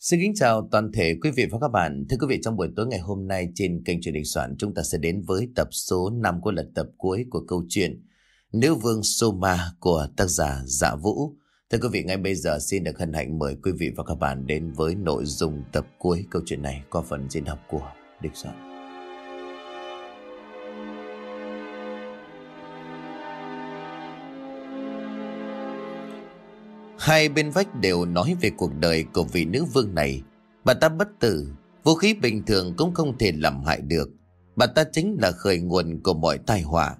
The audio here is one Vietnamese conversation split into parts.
Xin kính chào toàn thể quý vị và các bạn. Thưa quý vị, trong buổi tối ngày hôm nay trên kênh truyền hình soạn chúng ta sẽ đến với tập số 5 của lần tập cuối của câu chuyện Nữ vương Soma của tác giả Dạ Vũ. Thưa quý vị, ngay bây giờ xin được hân hạnh mời quý vị và các bạn đến với nội dung tập cuối câu chuyện này qua phần diễn đọc của Địch Soạn. Hai bên vách đều nói về cuộc đời của vị nữ vương này. Bà ta bất tử, vũ khí bình thường cũng không thể làm hại được. Bà ta chính là khởi nguồn của mọi tai họa.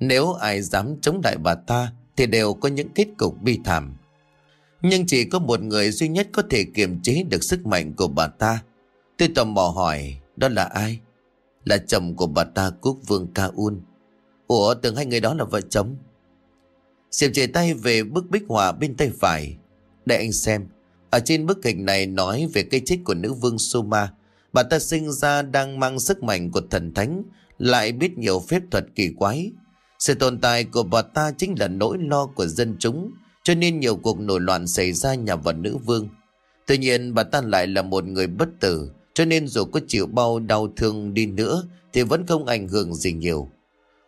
Nếu ai dám chống lại bà ta thì đều có những kết cục bi thảm. Nhưng chỉ có một người duy nhất có thể kiềm chế được sức mạnh của bà ta. Tôi tò mò hỏi, đó là ai? Là chồng của bà ta Quốc Vương Ca Un. Ủa, tưởng hai người đó là vợ chồng? Diệp chỉ tay về bức bích họa bên tay phải. Để anh xem. Ở trên bức hình này nói về cây chết của nữ vương Soma. Bà ta sinh ra đang mang sức mạnh của thần thánh, lại biết nhiều phép thuật kỳ quái. Sự tồn tại của bà ta chính là nỗi lo của dân chúng, cho nên nhiều cuộc nổi loạn xảy ra nhằm vào nữ vương. Tuy nhiên bà ta lại là một người bất tử, cho nên dù có chịu bao đau thương đi nữa thì vẫn không ảnh hưởng gì nhiều.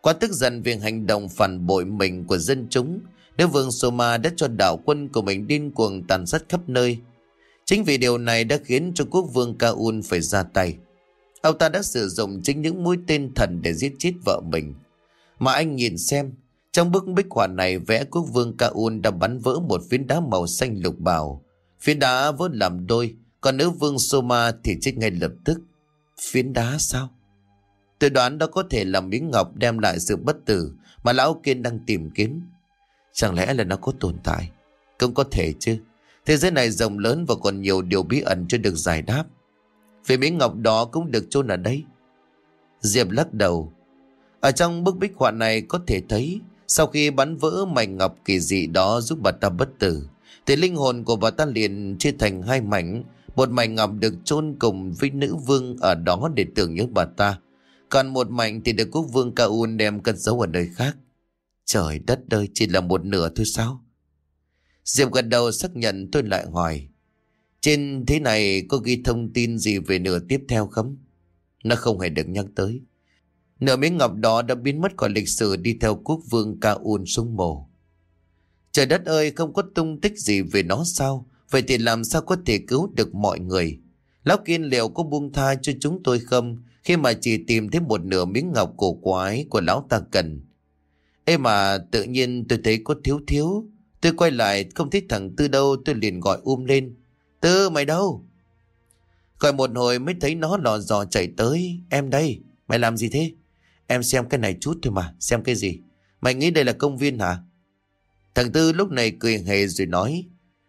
Quá tức giận vì hành động phản bội mình của dân chúng, nữ vương Soma đã cho đạo quân của mình điên cuồng tàn sát khắp nơi. Chính vì điều này đã khiến cho quốc vương Kaun phải ra tay. Ông ta đã sử dụng chính những mũi tên thần để giết chết vợ mình. Mà anh nhìn xem, trong bức bích họa này vẽ quốc vương Kaun đã bắn vỡ một phiến đá màu xanh lục bào. Phiến đá vỡ làm đôi, còn nữ vương Soma thì chết ngay lập tức. Phiến đá sao? Tôi đoán đó có thể là miếng ngọc đem lại sự bất tử mà lão kiên đang tìm kiếm. Chẳng lẽ là nó có tồn tại? Cũng có thể chứ. Thế giới này rộng lớn và còn nhiều điều bí ẩn chưa được giải đáp. Vì miếng ngọc đó cũng được chôn ở đây. Diệp lắc đầu. Ở trong bức bích họa này có thể thấy, sau khi bắn vỡ mảnh ngọc kỳ dị đó giúp bà ta bất tử, thì linh hồn của bà ta liền chia thành hai mảnh. Một mảnh ngọc được chôn cùng với nữ vương ở đó để tưởng nhớ bà ta. Còn một mảnh thì được quốc vương Kaun đem cất giấu ở nơi khác. Trời đất ơi, chỉ là một nửa thôi sao? Diệp gật đầu xác nhận, tôi lại hỏi. Trên thế này có ghi thông tin gì về nửa tiếp theo không? Nó không hề được nhắc tới. Nửa miếng ngọc đó đã biến mất khỏi lịch sử đi theo quốc vương Kaun xuống mồ. Trời đất ơi, không có tung tích gì về nó sao? Vậy thì làm sao có thể cứu được mọi người? Lão Kiên liệu có buông tha cho chúng tôi không? Khi mà chỉ tìm thấy một nửa miếng ngọc cổ quái của lão ta cần. Ê mà tự nhiên tôi thấy có thiếu thiếu. Tôi quay lại không thấy thằng Tư đâu tôi liền gọi um lên. Tư mày đâu? Gọi một hồi mới thấy nó lò dò chạy tới. Em đây, mày làm gì thế? Em xem cái này chút thôi mà, xem cái gì? Mày nghĩ đây là công viên hả? Thằng Tư lúc này cười hề rồi nói.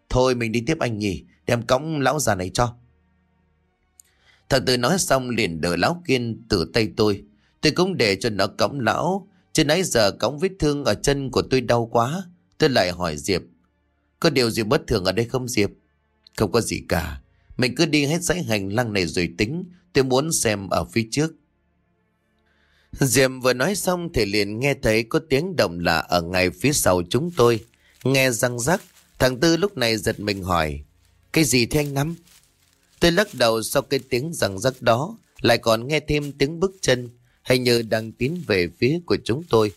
Thôi mình đi tiếp anh nhỉ, đem cõng lão già này cho. Thằng Tư nói xong liền đỡ lão kiên từ tay tôi. Tôi cũng để cho nó cõng lão. Chứ nãy giờ cõng vết thương ở chân của tôi đau quá. Tôi lại hỏi Diệp. Có điều gì bất thường ở đây không Diệp? Không có gì cả. Mình cứ đi hết dãy hành lang này rồi tính. Tôi muốn xem ở phía trước. Diệp vừa nói xong thì liền nghe thấy có tiếng động lạ ở ngay phía sau chúng tôi. Nghe răng rắc, thằng Tư lúc này giật mình hỏi. Cái gì thế anh Năm? Tôi lắc đầu sau cái tiếng răng rắc đó, lại còn nghe thêm tiếng bước chân, hình như đang tiến về phía của chúng tôi.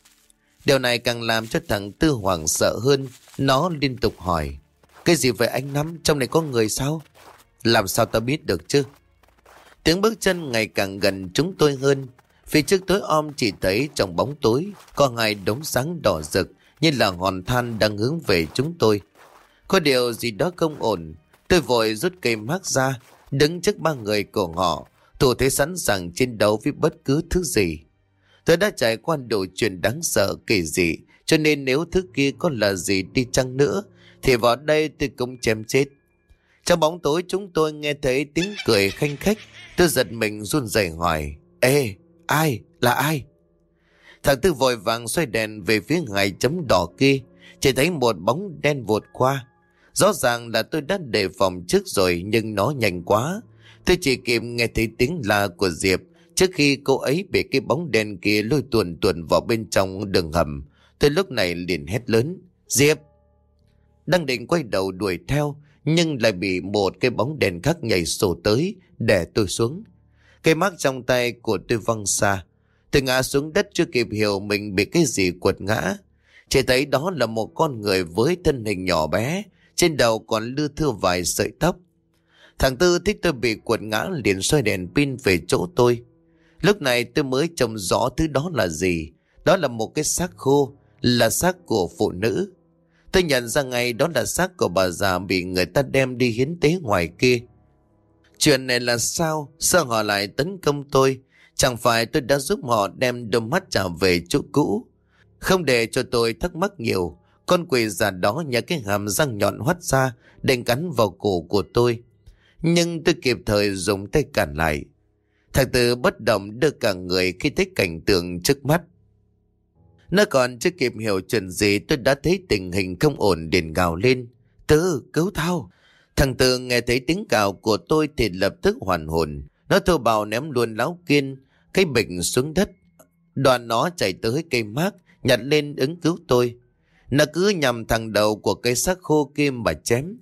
Điều này càng làm cho thằng Tư hoàng sợ hơn, nó liên tục hỏi. Cái gì vậy anh Năm, trong này có người sao? Làm sao ta biết được chứ? Tiếng bước chân ngày càng gần chúng tôi hơn. Phía trước tối om chỉ thấy trong bóng tối có hai đống sáng đỏ rực như là hòn than đang hướng về chúng tôi. Có điều gì đó không ổn. Tôi vội rút cây mác ra, đứng trước ba người của họ, thủ thế sẵn sàng chiến đấu với bất cứ thứ gì. Tôi đã trải qua đủ chuyện đáng sợ kỳ dị, cho nên nếu thứ kia có là gì đi chăng nữa, thì vào đây tôi cũng chém chết. Trong bóng tối chúng tôi nghe thấy tiếng cười khanh khách, tôi giật mình run rẩy hỏi, Ê, ai, là ai? Thằng Tư vội vàng xoay đèn về phía ngài chấm đỏ kia, chỉ thấy một bóng đen vụt qua. Rõ ràng là tôi đã đề phòng trước rồi nhưng nó nhanh quá. Tôi chỉ kịp nghe thấy tiếng la của Diệp trước khi cô ấy bị cái bóng đen kia lôi tuần tuần vào bên trong đường hầm. Tôi lúc này liền hét lớn. Diệp! Đang định quay đầu đuổi theo nhưng lại bị một cái bóng đèn khác nhảy sổ tới để tôi xuống. Cây mác trong tay của tôi văng xa. Tôi ngã xuống đất chưa kịp hiểu mình bị cái gì quật ngã. Chỉ thấy đó là một con người với thân hình nhỏ bé, trên đầu còn lưa thưa vài sợi tóc. Thằng Tư thích tôi bị quật ngã liền xoay đèn pin về chỗ tôi. Lúc này tôi mới trông rõ thứ đó là gì. Đó là một cái xác khô, là xác của phụ nữ. Tôi nhận ra ngay đó là xác của bà già bị người ta đem đi hiến tế ngoài kia. Chuyện này là sao? Sao họ lại tấn công tôi? Chẳng phải tôi đã giúp họ đem đôi mắt trả về chỗ cũ. Không để cho tôi thắc mắc nhiều. Con quỷ già đó nhả cái hàm răng nhọn hoắt ra định cắn vào cổ của tôi. Nhưng tôi kịp thời dùng tay cản lại. Thằng Tư bất động đưa cả người khi thấy cảnh tượng trước mắt. Nó còn chưa kịp hiểu chuyện gì tôi đã thấy tình hình không ổn liền gào lên. Tư, cứu tao. Thằng Tư nghe thấy tiếng cào của tôi thì lập tức hoàn hồn. Nó thô bào ném luôn láo kiên, cái bình xuống đất. Đoàn nó chạy tới cây mát, nhặt lên ứng cứu tôi. Nó cứ nhằm thằng đầu của cây xác khô kim mà chém.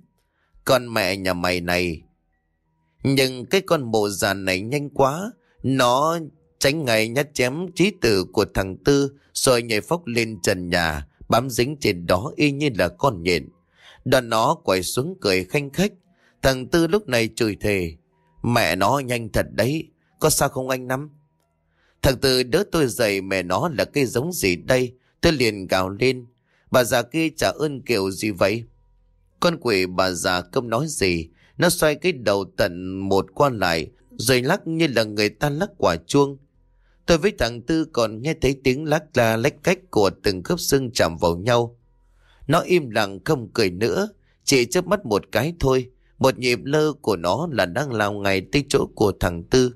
Con mẹ nhà mày này. Nhưng cái con mộ già này nhanh quá. Nó tránh ngày nhát chém trí tử của thằng Tư, rồi nhảy phóc lên trần nhà, bám dính trên đó y như là con nhện. Đoàn nó quay xuống cười khanh khách. Thằng Tư lúc này chửi thề. Mẹ nó nhanh thật đấy. Có sao không anh Năm? Thằng Tư đỡ tôi dậy, mẹ nó là cây giống gì đây? Tôi liền gào lên. Bà già kia trả ơn kiểu gì vậy? Con quỷ bà già không nói gì. Nó xoay cái đầu tận một quan lại. Rồi lắc như là người ta lắc quả chuông. Tôi với thằng Tư còn nghe thấy tiếng lắc la lách cách của từng khớp xương chạm vào nhau. Nó im lặng không cười nữa, chỉ chớp mắt một cái thôi. Một nhịp lơ của nó là đang lao ngay tới chỗ của thằng Tư.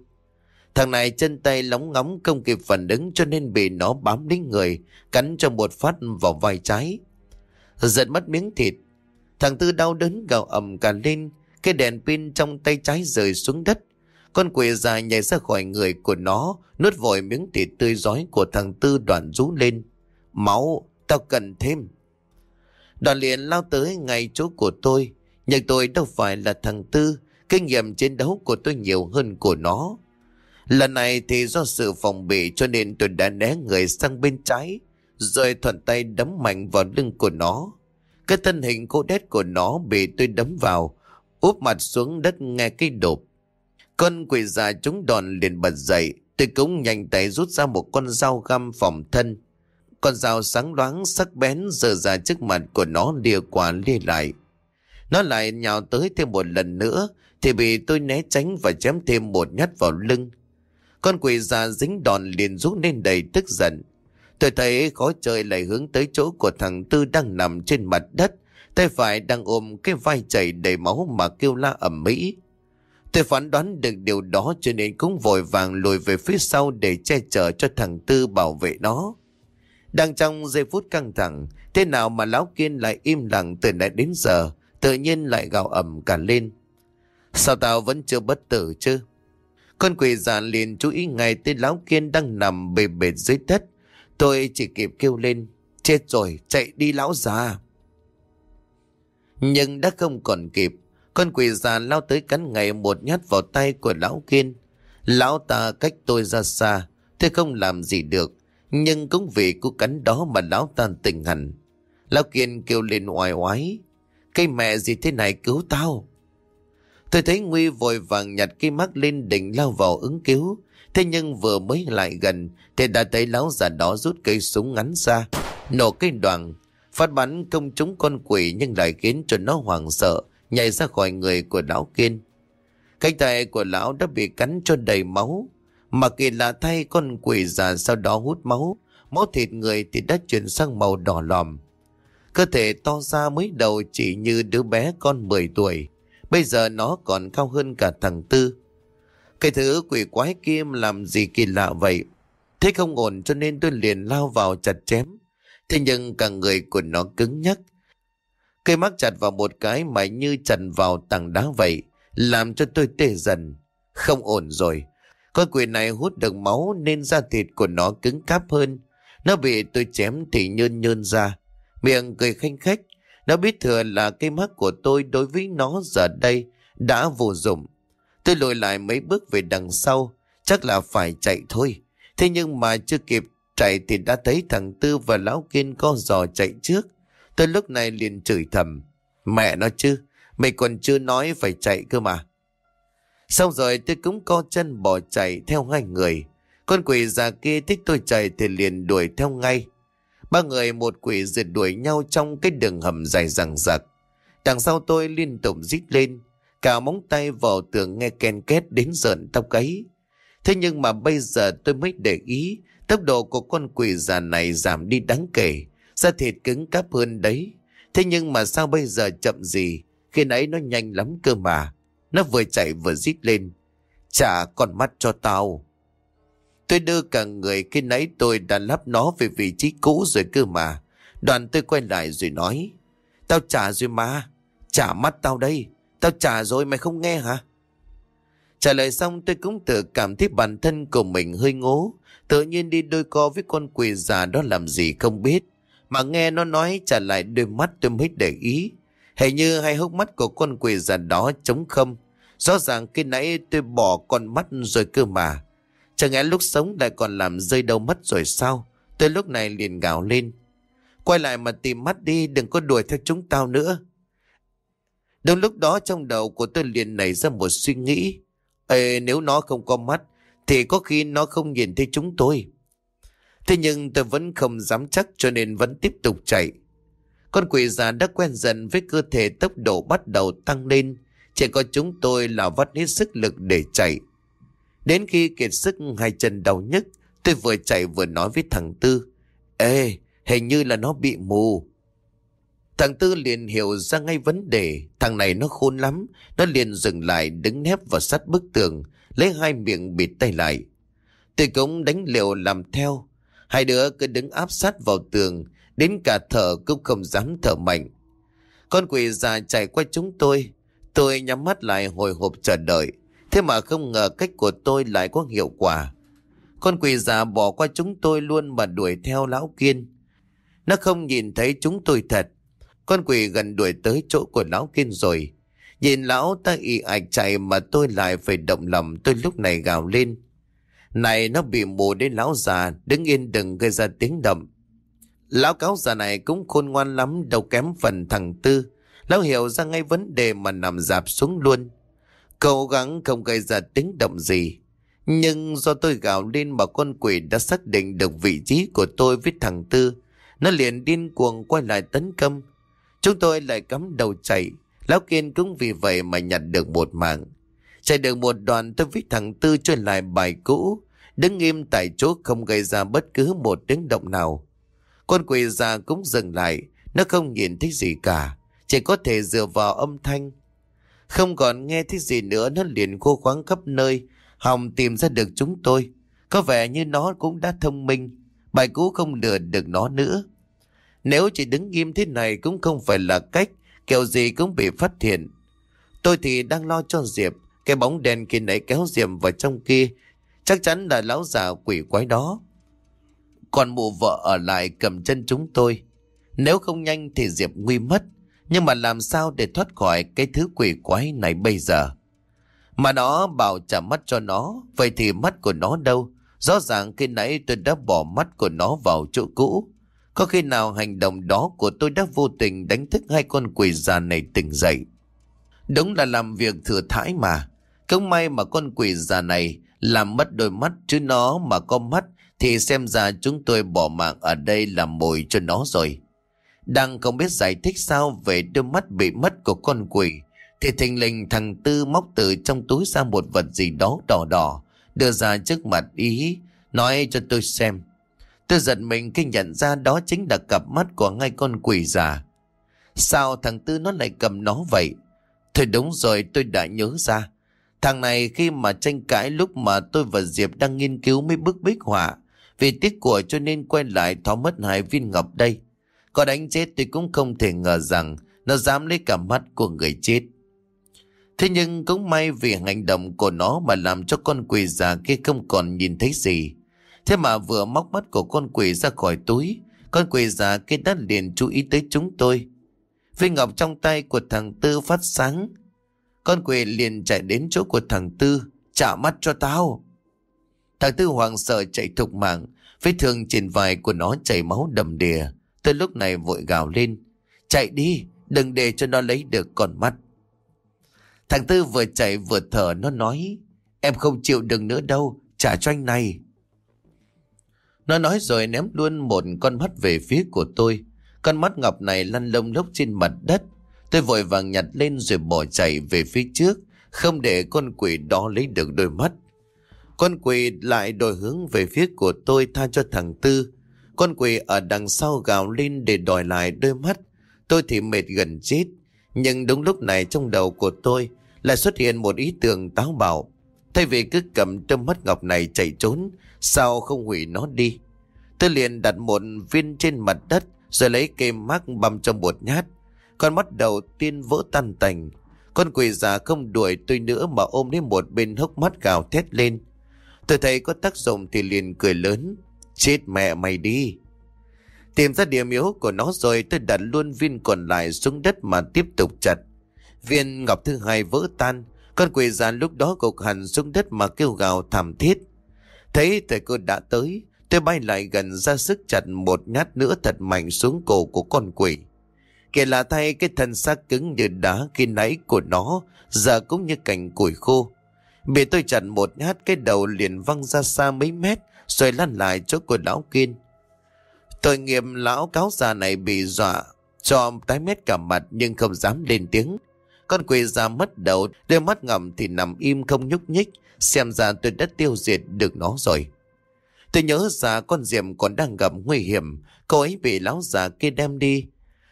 Thằng này chân tay lóng ngóng không kịp phản ứng cho nên bị nó bám đến người, cắn cho một phát vào vai trái. Giật mất miếng thịt. Thằng Tư đau đớn gào ầm cả lên, cái đèn pin trong tay trái rơi xuống đất. Con quỷ già nhảy ra khỏi người của nó, nuốt vội miếng thịt tươi giói của thằng Tư đoạn rú lên. Máu, tao cần thêm. Đoàn liền lao tới ngay chỗ của tôi. Nhưng tôi đâu phải là thằng Tư, kinh nghiệm chiến đấu của tôi nhiều hơn của nó. Lần này thì do sự phòng bị cho nên tôi đã né người sang bên trái, rồi thuận tay đấm mạnh vào lưng của nó. Cái thân hình cô đét của nó bị tôi đấm vào, úp mặt xuống đất nghe cái đột. Con quỷ già chúng đòn liền bật dậy, tôi cũng nhanh tay rút ra một con dao găm phòng thân. Con dao sáng loáng sắc bén giờ ra trước mặt của nó lìa quả lìa lại. Nó lại nhào tới thêm một lần nữa thì bị tôi né tránh và chém thêm một nhát vào lưng. Con quỷ già dính đòn liền rút lên đầy tức giận. Tôi thấy khó chơi lại hướng tới chỗ của thằng Tư đang nằm trên mặt đất. Tay phải đang ôm cái vai chảy đầy máu mà kêu la ẩm mỹ. Tôi phán đoán được điều đó cho nên cũng vội vàng lùi về phía sau để che chở cho thằng Tư bảo vệ nó. Đang trong giây phút căng thẳng, thế nào mà Lão Kiên lại im lặng từ nãy đến giờ, tự nhiên lại gào ẩm cả lên. Sao tao vẫn chưa bất tử chứ? Con quỷ già liền chú ý ngay tới Lão Kiên đang nằm bề bệt dưới đất. Tôi chỉ kịp kêu lên, chết rồi, chạy đi Lão già. Nhưng đã không còn kịp, con quỷ già lao tới cắn ngay một nhát vào tay của Lão Kiên. Lão ta cách tôi ra xa, tôi không làm gì được. Nhưng cũng vì cú cắn đó mà lão ta tỉnh hẳn. Lão Kiên kêu lên oai oái. Cây mẹ gì thế này cứu tao. Tôi thấy Nguy vội vàng nhặt cây mắc lên đỉnh lao vào ứng cứu. Thế nhưng vừa mới lại gần, thì đã thấy lão già đó rút cây súng ngắn ra. Nổ cây đoàn. Phát bắn công chúng con quỷ nhưng lại khiến cho nó hoảng sợ, nhảy ra khỏi người của lão Kiên. Cánh tay của lão đã bị cắn cho đầy máu. Mà kỳ lạ thay, con quỷ già sau đó hút máu. Máu thịt người thì đã chuyển sang màu đỏ lòm. Cơ thể to ra mới đầu chỉ như đứa bé con 10 tuổi. Bây giờ nó còn cao hơn cả thằng Tư. Cái thứ quỷ quái kim làm gì kỳ lạ vậy? Thế không ổn cho nên tôi liền lao vào chặt chém. Thế nhưng cả người của nó cứng nhắc. Cây mắc chặt vào một cái mà như chặt vào tảng đá vậy. Làm cho tôi tê dần. Không ổn rồi. Con quỷ này hút được máu nên da thịt của nó cứng cáp hơn. Nó bị tôi chém thì nhơn nhơn ra. Miệng cười khanh khách. Nó biết thừa là cái mắt của tôi đối với nó giờ đây đã vô dụng. Tôi lùi lại mấy bước về đằng sau, chắc là phải chạy thôi. Thế nhưng mà chưa kịp chạy thì đã thấy thằng Tư và Lão Kiên co giò chạy trước. Tôi lúc này liền chửi thầm. Mẹ nó chứ, mày còn chưa nói phải chạy cơ mà. Xong rồi tôi cũng co chân bỏ chạy theo hai người. Con quỷ già kia thích tôi chạy thì liền đuổi theo ngay. Ba người một quỷ rượt đuổi nhau trong cái đường hầm dài rằng dặc. Đằng sau tôi liên tục rít lên. Cả móng tay vào tường nghe ken két đến giận tóc gáy. Thế nhưng mà bây giờ tôi mới để ý, tốc độ của con quỷ già này giảm đi đáng kể. Da thịt cứng cáp hơn đấy. Thế nhưng mà sao bây giờ chậm gì? Khi nãy nó nhanh lắm cơ mà. Nó vừa chạy vừa rít lên. Trả con mắt cho tao. Tôi đưa cả người khi nãy tôi đã lắp nó về vị trí cũ rồi cơ mà. Đoàn tôi quay lại rồi nói. Tao trả rồi mà. Trả mắt tao đây. Tao trả rồi mày không nghe hả? Trả lời xong, tôi cũng tự cảm thấy bản thân của mình hơi ngố. Tự nhiên đi đôi co với con quỷ già đó làm gì không biết. Mà nghe nó nói, trả lại đôi mắt tôi mới để ý. Hình như hai hốc mắt của con quỷ già đó trống không. Rõ ràng khi nãy tôi bỏ con mắt rồi cơ mà. Chẳng lẽ lúc sống lại còn làm rơi đầu mắt rồi sao? Tôi lúc này liền gào lên. Quay lại mà tìm mắt đi, đừng có đuổi theo chúng tao nữa. Đúng lúc đó trong đầu của tôi liền nảy ra một suy nghĩ. Ê, nếu nó không có mắt, thì có khi nó không nhìn thấy chúng tôi. Thế nhưng tôi vẫn không dám chắc cho nên vẫn tiếp tục chạy. Con quỷ già đã quen dần với cơ thể tốc độ bắt đầu tăng lên. Chỉ có chúng tôi là vắt hết sức lực để chạy. Đến khi kiệt sức hai chân đau nhức, tôi vừa chạy vừa nói với thằng Tư. Ê, hình như là nó bị mù. Thằng Tư liền hiểu ra ngay vấn đề, thằng này nó khôn lắm, nó liền dừng lại đứng nép vào sát bức tường, lấy hai miệng bịt tay lại. Tôi cũng đánh liều làm theo, hai đứa cứ đứng áp sát vào tường, đến cả thở cũng không dám thở mạnh. Con quỷ già chạy qua chúng tôi, tôi nhắm mắt lại hồi hộp chờ đợi. Thế mà không ngờ cách của tôi lại có hiệu quả. Con quỷ già bỏ qua chúng tôi luôn mà đuổi theo lão kiên. Nó không nhìn thấy chúng tôi thật. Con quỷ gần đuổi tới chỗ của lão kiên rồi. Nhìn lão ta y ạch chạy mà tôi lại phải động lòng tôi lúc này gào lên. Này nó bị mù đến lão già, đứng yên đừng gây ra tiếng động. Lão cáo già này cũng khôn ngoan lắm, đâu kém phần thằng Tư. Lão hiểu ra ngay vấn đề mà nằm dạp xuống luôn. Cố gắng không gây ra tiếng động gì. Nhưng do tôi gào lên mà con quỷ đã xác định được vị trí của tôi với thằng Tư. Nó liền điên cuồng quay lại tấn công. Chúng tôi lại cắm đầu chạy. Lão Kiên cũng vì vậy mà nhặt được một mạng. Chạy được một đoạn, tôi với thằng Tư trở lại bài cũ. Đứng im tại chỗ không gây ra bất cứ một tiếng động nào. Con quỷ già cũng dừng lại. Nó không nhìn thấy gì cả. Chỉ có thể dựa vào âm thanh không còn nghe thấy gì nữa, nó liền khô khoáng khắp nơi. Hòng tìm ra được chúng tôi. Có vẻ như nó cũng đã thông minh. Bài cũ không lừa được nó nữa. Nếu chỉ đứng im thế này cũng không phải là cách. Kiểu gì cũng bị phát hiện. Tôi thì đang lo cho Diệp. Cái bóng đèn kia nãy kéo Diệp vào trong kia. Chắc chắn là lão già quỷ quái đó. Còn mụ vợ ở lại cầm chân chúng tôi. Nếu không nhanh thì Diệp nguy mất. Nhưng mà làm sao để thoát khỏi cái thứ quỷ quái này bây giờ? Mà nó bảo trả mắt cho nó, vậy thì mắt của nó đâu? Rõ ràng khi nãy tôi đã bỏ mắt của nó vào chỗ cũ. Có khi nào hành động đó của tôi đã vô tình đánh thức hai con quỷ già này tỉnh dậy? Đúng là làm việc thừa thãi mà. Không may mà con quỷ già này làm mất đôi mắt chứ nó mà có mắt thì xem ra chúng tôi bỏ mạng ở đây làm mồi cho nó rồi. Đang không biết giải thích sao về đôi mắt bị mất của con quỷ. Thì thình lình thằng Tư móc từ trong túi ra một vật gì đó đỏ đỏ. Đưa ra trước mặt ý. Nói cho tôi xem. Tôi giật mình khi nhận ra đó chính là cặp mắt của ngay con quỷ già. Sao thằng Tư nó lại cầm nó vậy? Thôi đúng rồi, tôi đã nhớ ra. Thằng này khi mà tranh cãi lúc mà tôi và Diệp đang nghiên cứu mấy bức bích họa. Vì tiếc của cho nên quay lại thó mất hai viên ngọc đây. Có đánh chết tôi cũng không thể ngờ rằng nó dám lấy cả mắt của người chết. Thế nhưng cũng may vì hành động của nó mà làm cho con quỷ già kia không còn nhìn thấy gì. Thế mà vừa móc mắt của con quỷ ra khỏi túi, con quỷ già kia đã liền chú ý tới chúng tôi. Viên ngọc trong tay của thằng Tư phát sáng. Con quỷ liền chạy đến chỗ của thằng Tư. Trả mắt cho tao. Thằng Tư hoàng sợ chạy thục mạng. Vết thương trên vai của nó chảy máu đầm đìa tôi lúc này vội gào lên. Chạy đi, đừng để cho nó lấy được con mắt. Thằng Tư vừa chạy vừa thở nó nói. Em không chịu đựng nữa đâu, trả cho anh này. Nó nói rồi ném luôn một con mắt về phía của tôi. Con mắt ngọc này lăn lông lốc trên mặt đất. Tôi vội vàng nhặt lên rồi bỏ chạy về phía trước, không để con quỷ đó lấy được đôi mắt. Con quỷ lại đổi hướng về phía của tôi tha cho thằng Tư. Con quỷ ở đằng sau gào lên để đòi lại đôi mắt. Tôi thì mệt gần chết. Nhưng đúng lúc này trong đầu của tôi lại xuất hiện một ý tưởng táo bạo. Thay vì cứ cầm đôi mắt ngọc này chạy trốn, sao không hủy nó đi? Tôi liền đặt một viên trên mặt đất rồi lấy cây mác băm trong một nhát. Con mắt đầu tiên vỡ tan tành. Con quỷ già không đuổi tôi nữa mà ôm đến một bên hốc mắt gào thét lên. Tôi thấy có tác dụng thì liền cười lớn. Chết mẹ mày đi. Tìm ra điểm yếu của nó rồi tôi đặt luôn viên còn lại xuống đất mà tiếp tục chặt. Viên ngọc thứ hai vỡ tan. Con quỷ già lúc đó gục hẳn xuống đất mà kêu gào thảm thiết. Thấy thời cơ đã tới, tôi bay lại gần ra sức chặt một nhát nữa thật mạnh xuống cổ của con quỷ. Kể là thay cái thân xác cứng như đá khi nãy của nó, giờ cũng như cành củi khô. Bị tôi chặt một nhát cái đầu liền văng ra xa mấy mét, rồi lăn lại chỗ của lão kiên. Tội nghiệp lão cáo già này bị dọa, cho tái mét cả mặt nhưng không dám lên tiếng. Con quỷ già mất đầu, đôi mắt ngầm thì nằm im không nhúc nhích, xem ra tôi đã tiêu diệt được nó rồi. Tôi nhớ ra con Diệm còn đang gặp nguy hiểm, cô ấy bị lão già kia đem đi.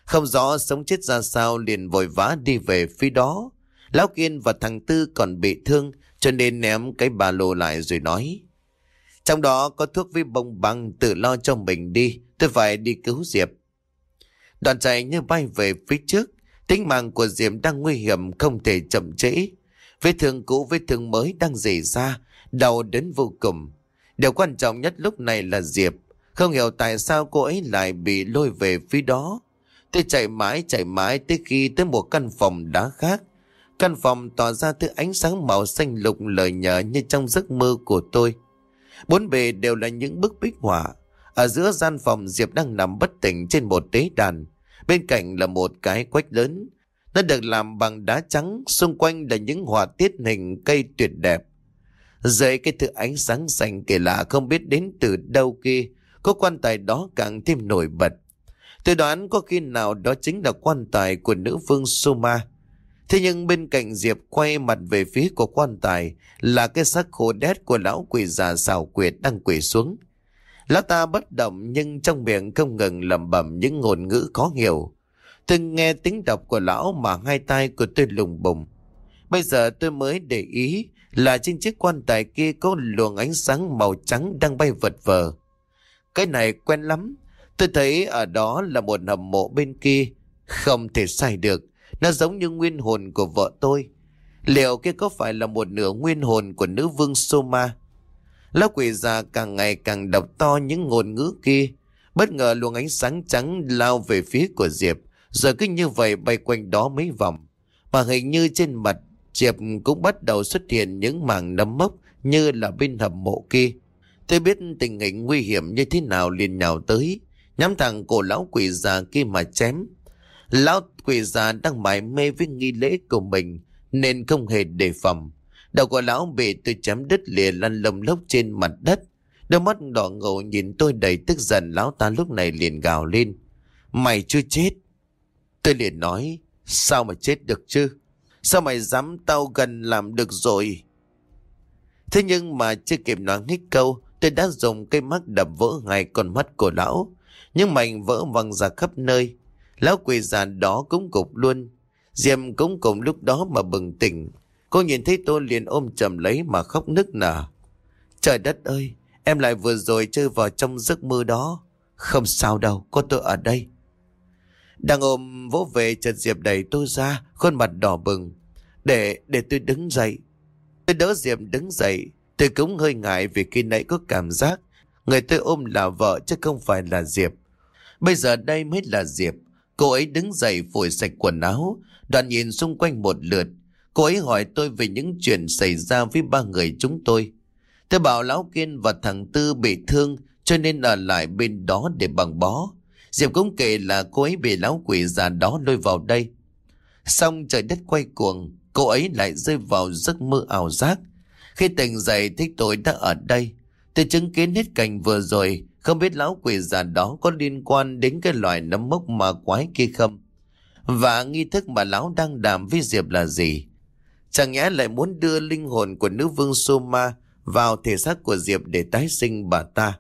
Không rõ sống chết ra sao liền vội vã đi về phía đó. Lão Kiên và thằng Tư còn bị thương cho nên ném cái ba lô lại rồi nói. Trong đó có thuốc với bông băng tự lo cho mình đi, tôi phải đi cứu Diệp. Đoàn chạy như bay về phía trước, tính mạng của Diệp đang nguy hiểm không thể chậm trễ. Vết thương cũ vết thương mới đang dày ra, đau đến vô cùng. Điều quan trọng nhất lúc này là Diệp. Không hiểu tại sao cô ấy lại bị lôi về phía đó. Tôi chạy mãi chạy mãi tới khi tới một căn phòng đá khác. Căn phòng tỏa ra thứ ánh sáng màu xanh lục lời nhờ như trong giấc mơ của tôi. Bốn bề đều là những bức bích họa. Ở giữa gian phòng Diệp đang nằm bất tỉnh trên một tế đàn. Bên cạnh là một cái quách lớn. Nó được làm bằng đá trắng, xung quanh là những họa tiết hình cây tuyệt đẹp. Dưới cái thứ ánh sáng xanh kỳ lạ không biết đến từ đâu kia, có quan tài đó càng thêm nổi bật. Tôi đoán có khi nào đó chính là quan tài của nữ vương Suma. Thế nhưng bên cạnh Diệp quay mặt về phía của quan tài là cái xác khô đét của lão quỷ già xào quyệt đang quỷ xuống. Lão ta bất động nhưng trong miệng không ngừng lẩm bẩm những ngôn ngữ khó hiểu. từng nghe tiếng đọc của lão mà hai tay của tôi lùng bùng. Bây giờ tôi mới để ý là trên chiếc quan tài kia có luồng ánh sáng màu trắng đang bay vật vờ. Cái này quen lắm. Tôi thấy ở đó là một hầm mộ bên kia. Không thể sai được. Nó giống như nguyên hồn của vợ tôi. Liệu kia có phải là một nửa nguyên hồn của nữ vương Soma? Lão quỷ già càng ngày càng đọc to những ngôn ngữ kia. Bất ngờ luồng ánh sáng trắng lao về phía của Diệp. Giờ cứ như vậy bay quanh đó mấy vòng. Mà hình như trên mặt Diệp cũng bắt đầu xuất hiện những mảng nấm mốc như là bên hầm mộ kia. Tôi biết tình hình nguy hiểm như thế nào liền nhào tới, nhắm thẳng cổ lão quỷ già kia mà chém. Lão quỷ già đang mải mê với nghi lễ của mình nên không hề đề phòng. Đầu của lão bị tôi chém đứt lìa lăn lông lốc trên mặt đất. Đôi mắt đỏ ngầu nhìn tôi đầy tức giận lão ta lúc này liền gào lên. Mày chưa chết. Tôi liền nói, sao mà chết được chứ? Sao mày dám tao gần làm được rồi? Thế nhưng mà chưa kịp nói hết câu, tôi đã dùng cây mắt đập vỡ ngay con mắt của lão. Nhưng mảnh vỡ văng ra khắp nơi. Lão quỷ già đó cũng cục luôn. Diệm cũng cùng lúc đó mà bừng tỉnh. Cô nhìn thấy tôi liền ôm chầm lấy mà khóc nức nở. Trời đất ơi, em lại vừa rồi chơi vào trong giấc mơ đó. Không sao đâu, có tôi ở đây. Đang ôm vỗ về chợt Diệp đẩy tôi ra, khuôn mặt đỏ bừng. Để, để tôi đứng dậy. Tôi đỡ Diệp đứng dậy, tôi cũng hơi ngại vì khi nãy có cảm giác người tôi ôm là vợ chứ không phải là Diệp. Bây giờ đây mới là Diệp. Cô ấy đứng dậy phủi sạch quần áo, đoàn nhìn xung quanh một lượt. Cô ấy hỏi tôi về những chuyện xảy ra với ba người chúng tôi. Tôi bảo Lão Kiên và thằng Tư bị thương cho nên ở lại bên đó để bằng bó. Diệp cũng kể là cô ấy bị lão quỷ già đó lôi vào đây. Xong trời đất quay cuồng, cô ấy lại rơi vào giấc mơ ảo giác. Khi tỉnh dậy thấy tôi đã ở đây. Tôi chứng kiến hết cảnh vừa rồi, không biết lão quỷ già đó có liên quan đến cái loài nấm mốc ma quái kia không. Và nghi thức mà lão đang đàm với Diệp là gì? Chẳng nhẽ lại muốn đưa linh hồn của nữ vương Soma vào thể xác của Diệp để tái sinh bà ta.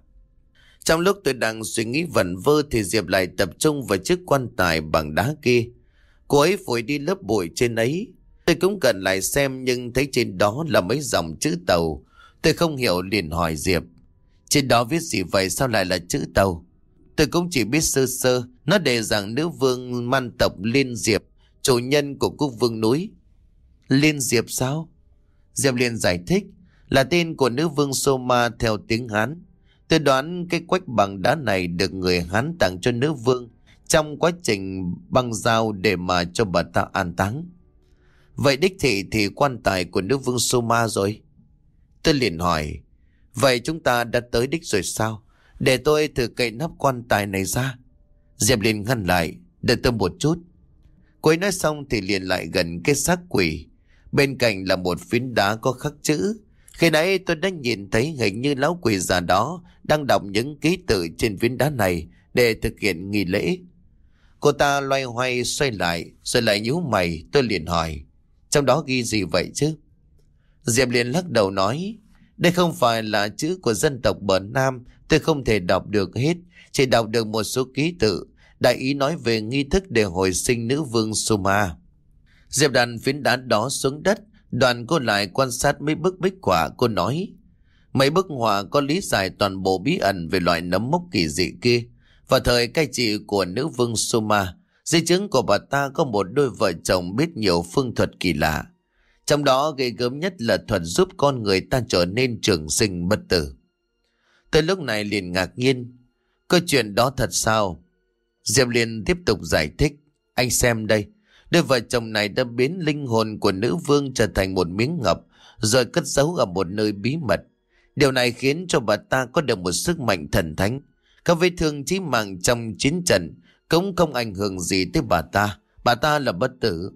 Trong lúc tôi đang suy nghĩ vẩn vơ thì Diệp lại tập trung vào chiếc quan tài bằng đá kia. Cô ấy phổi đi lớp bụi trên ấy. Tôi cũng cần lại xem nhưng thấy trên đó là mấy dòng chữ tàu. Tôi không hiểu liền hỏi Diệp. Trên đó viết gì vậy sao lại là chữ tàu? Tôi cũng chỉ biết sơ sơ. Nó đề rằng nữ vương man tộc Liên Diệp, chủ nhân của quốc vương núi. Liên Diệp sao? Diệp liền giải thích là tên của nữ vương Soma theo tiếng Hán. Tôi đoán cái quách bằng đá này được người Hán tặng cho nữ vương trong quá trình băng giao để mà cho bà ta an táng. Vậy đích thị thì quan tài của nữ vương Soma rồi. Tôi liền hỏi, vậy chúng ta đã tới đích rồi sao? Để tôi thử cậy nắp quan tài này ra. Diệp liền ngăn lại, đợi tôi một chút. Cô ấy nói xong thì liền lại gần cái xác quỷ. Bên cạnh là một phiến đá có khắc chữ. Khi nãy tôi đã nhìn thấy hình như lão quỷ già đó đang đọc những ký tự trên phiến đá này để thực hiện nghi lễ. Cô ta loay hoay xoay lại rồi lại nhíu mày tôi liền hỏi trong đó ghi gì vậy chứ? Diệp liền lắc đầu nói đây không phải là chữ của dân tộc bờ Nam tôi không thể đọc được hết chỉ đọc được một số ký tự đại ý nói về nghi thức để hồi sinh nữ vương Suma. Diệp Đàn phiến đá đó xuống đất Đoàn cô lại quan sát mấy bức bích họa cô nói. Mấy bức họa có lý giải toàn bộ bí ẩn về loại nấm mốc kỳ dị kia. Vào thời cai trị của nữ vương Suma, di chứng của bà ta có một đôi vợ chồng biết nhiều phương thuật kỳ lạ. Trong đó ghê gớm nhất là thuật giúp con người ta trở nên trường sinh bất tử. Tới lúc này liền ngạc nhiên. Câu chuyện đó thật sao? Diệp liền tiếp tục giải thích. Anh xem đây. Đôi vợ chồng này đã biến linh hồn của nữ vương trở thành một miếng ngọc, rồi cất giấu ở một nơi bí mật. Điều này khiến cho bà ta có được một sức mạnh thần thánh. Các vết thương chí mạng trong chiến trận cũng không ảnh hưởng gì tới bà ta. Bà ta là bất tử.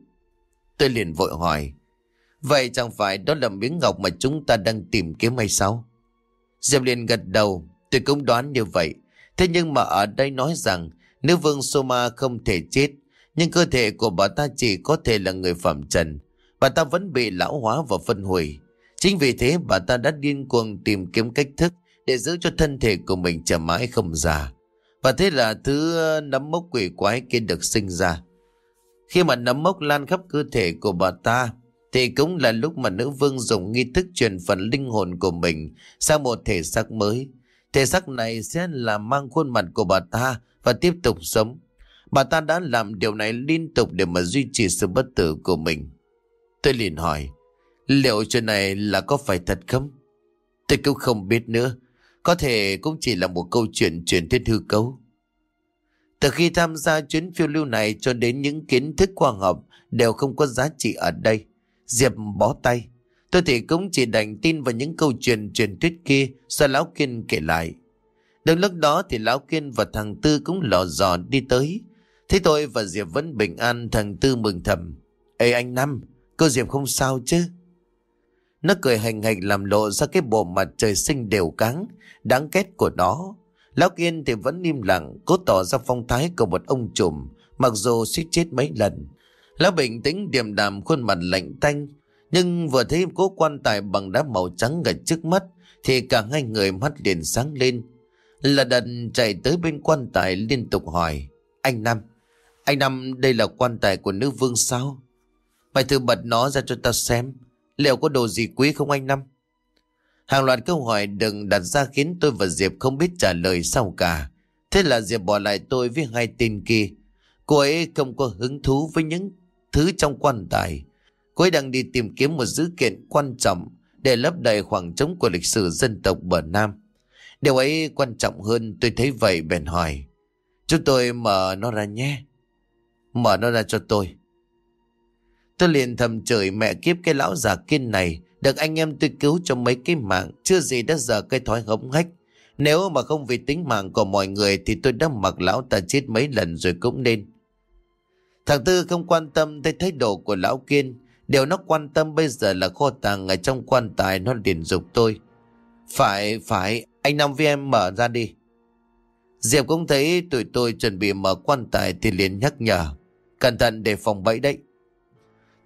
Tôi liền vội hỏi. Vậy chẳng phải đó là miếng ngọc mà chúng ta đang tìm kiếm hay sao? Diệp liền gật đầu. Tôi cũng đoán như vậy. Thế nhưng mà ở đây nói rằng nữ vương Soma không thể chết nhưng cơ thể của bà ta chỉ có thể là người phẩm trần. Bà ta vẫn bị lão hóa và phân hủy. Chính vì thế bà ta đã điên cuồng tìm kiếm cách thức để giữ cho thân thể của mình trở mãi không già. Và thế là thứ ờ, nấm mốc quỷ quái kia được sinh ra. Khi mà nấm mốc lan khắp cơ thể của bà ta, thì cũng là lúc mà nữ vương dùng nghi thức truyền phần linh hồn của mình sang một thể xác mới. Thể xác này sẽ là mang khuôn mặt của bà ta và tiếp tục sống. Bà ta đã làm điều này liên tục để mà duy trì sự bất tử của mình. Tôi liền hỏi, liệu chuyện này là có phải thật không? Tôi cũng không biết nữa. Có thể cũng chỉ là một câu chuyện truyền thuyết hư cấu. Từ khi tham gia chuyến phiêu lưu này cho đến những kiến thức khoa học đều không có giá trị ở đây. Diệp bó tay. Tôi thì cũng chỉ đành tin vào những câu chuyện truyền thuyết kia do Lão Kiên kể lại. Đến lúc đó thì Lão Kiên và thằng Tư cũng lò dò đi tới. Thế tôi và Diệp vẫn bình an thằng Tư mừng thầm. Ê anh Năm, cô Diệp không sao chứ? Nó cười hành hành làm lộ ra cái bộ mặt trời sinh đều cáng, đáng ghét của nó. Lão Kiên thì vẫn im lặng, cố tỏ ra phong thái của một ông trùm, mặc dù suýt chết mấy lần. Lão bình tĩnh điềm đạm khuôn mặt lạnh tanh, nhưng vừa thấy cố quan tài bằng đá màu trắng gạch trước mắt, thì cả hai người mắt liền sáng lên. Là đần chạy tới bên quan tài liên tục hỏi, anh Năm, anh Năm đây là quan tài của nữ vương sao? Mày thử bật nó ra cho ta xem. Liệu có đồ gì quý không anh Năm? Hàng loạt câu hỏi đừng đặt ra khiến tôi và Diệp không biết trả lời sao cả. Thế là Diệp bỏ lại tôi với hai tên kia. Cô ấy không có hứng thú với những thứ trong quan tài. Cô ấy đang đi tìm kiếm một dữ kiện quan trọng để lấp đầy khoảng trống của lịch sử dân tộc bờ Nam. Điều ấy quan trọng hơn tôi thấy vậy, bèn hỏi. Chúng tôi mở nó ra nhé. Mở nó ra cho tôi. Tôi liền thầm chửi mẹ kiếp cái lão già kiên này. Được anh em tôi cứu cho mấy cái mạng. Chưa gì đã giờ cái thói hống hách. Nếu mà không vì tính mạng của mọi người thì tôi đã mặc lão ta chết mấy lần rồi cũng nên. Thằng Tư không quan tâm tới thái độ của lão Kiên. Điều nó quan tâm bây giờ là kho tàng ở trong quan tài nó liền dục tôi. Phải, phải, anh Nam với em mở ra đi. Diệp cũng thấy tụi tôi chuẩn bị mở quan tài thì liền nhắc nhở. Cẩn thận để phòng bẫy đấy.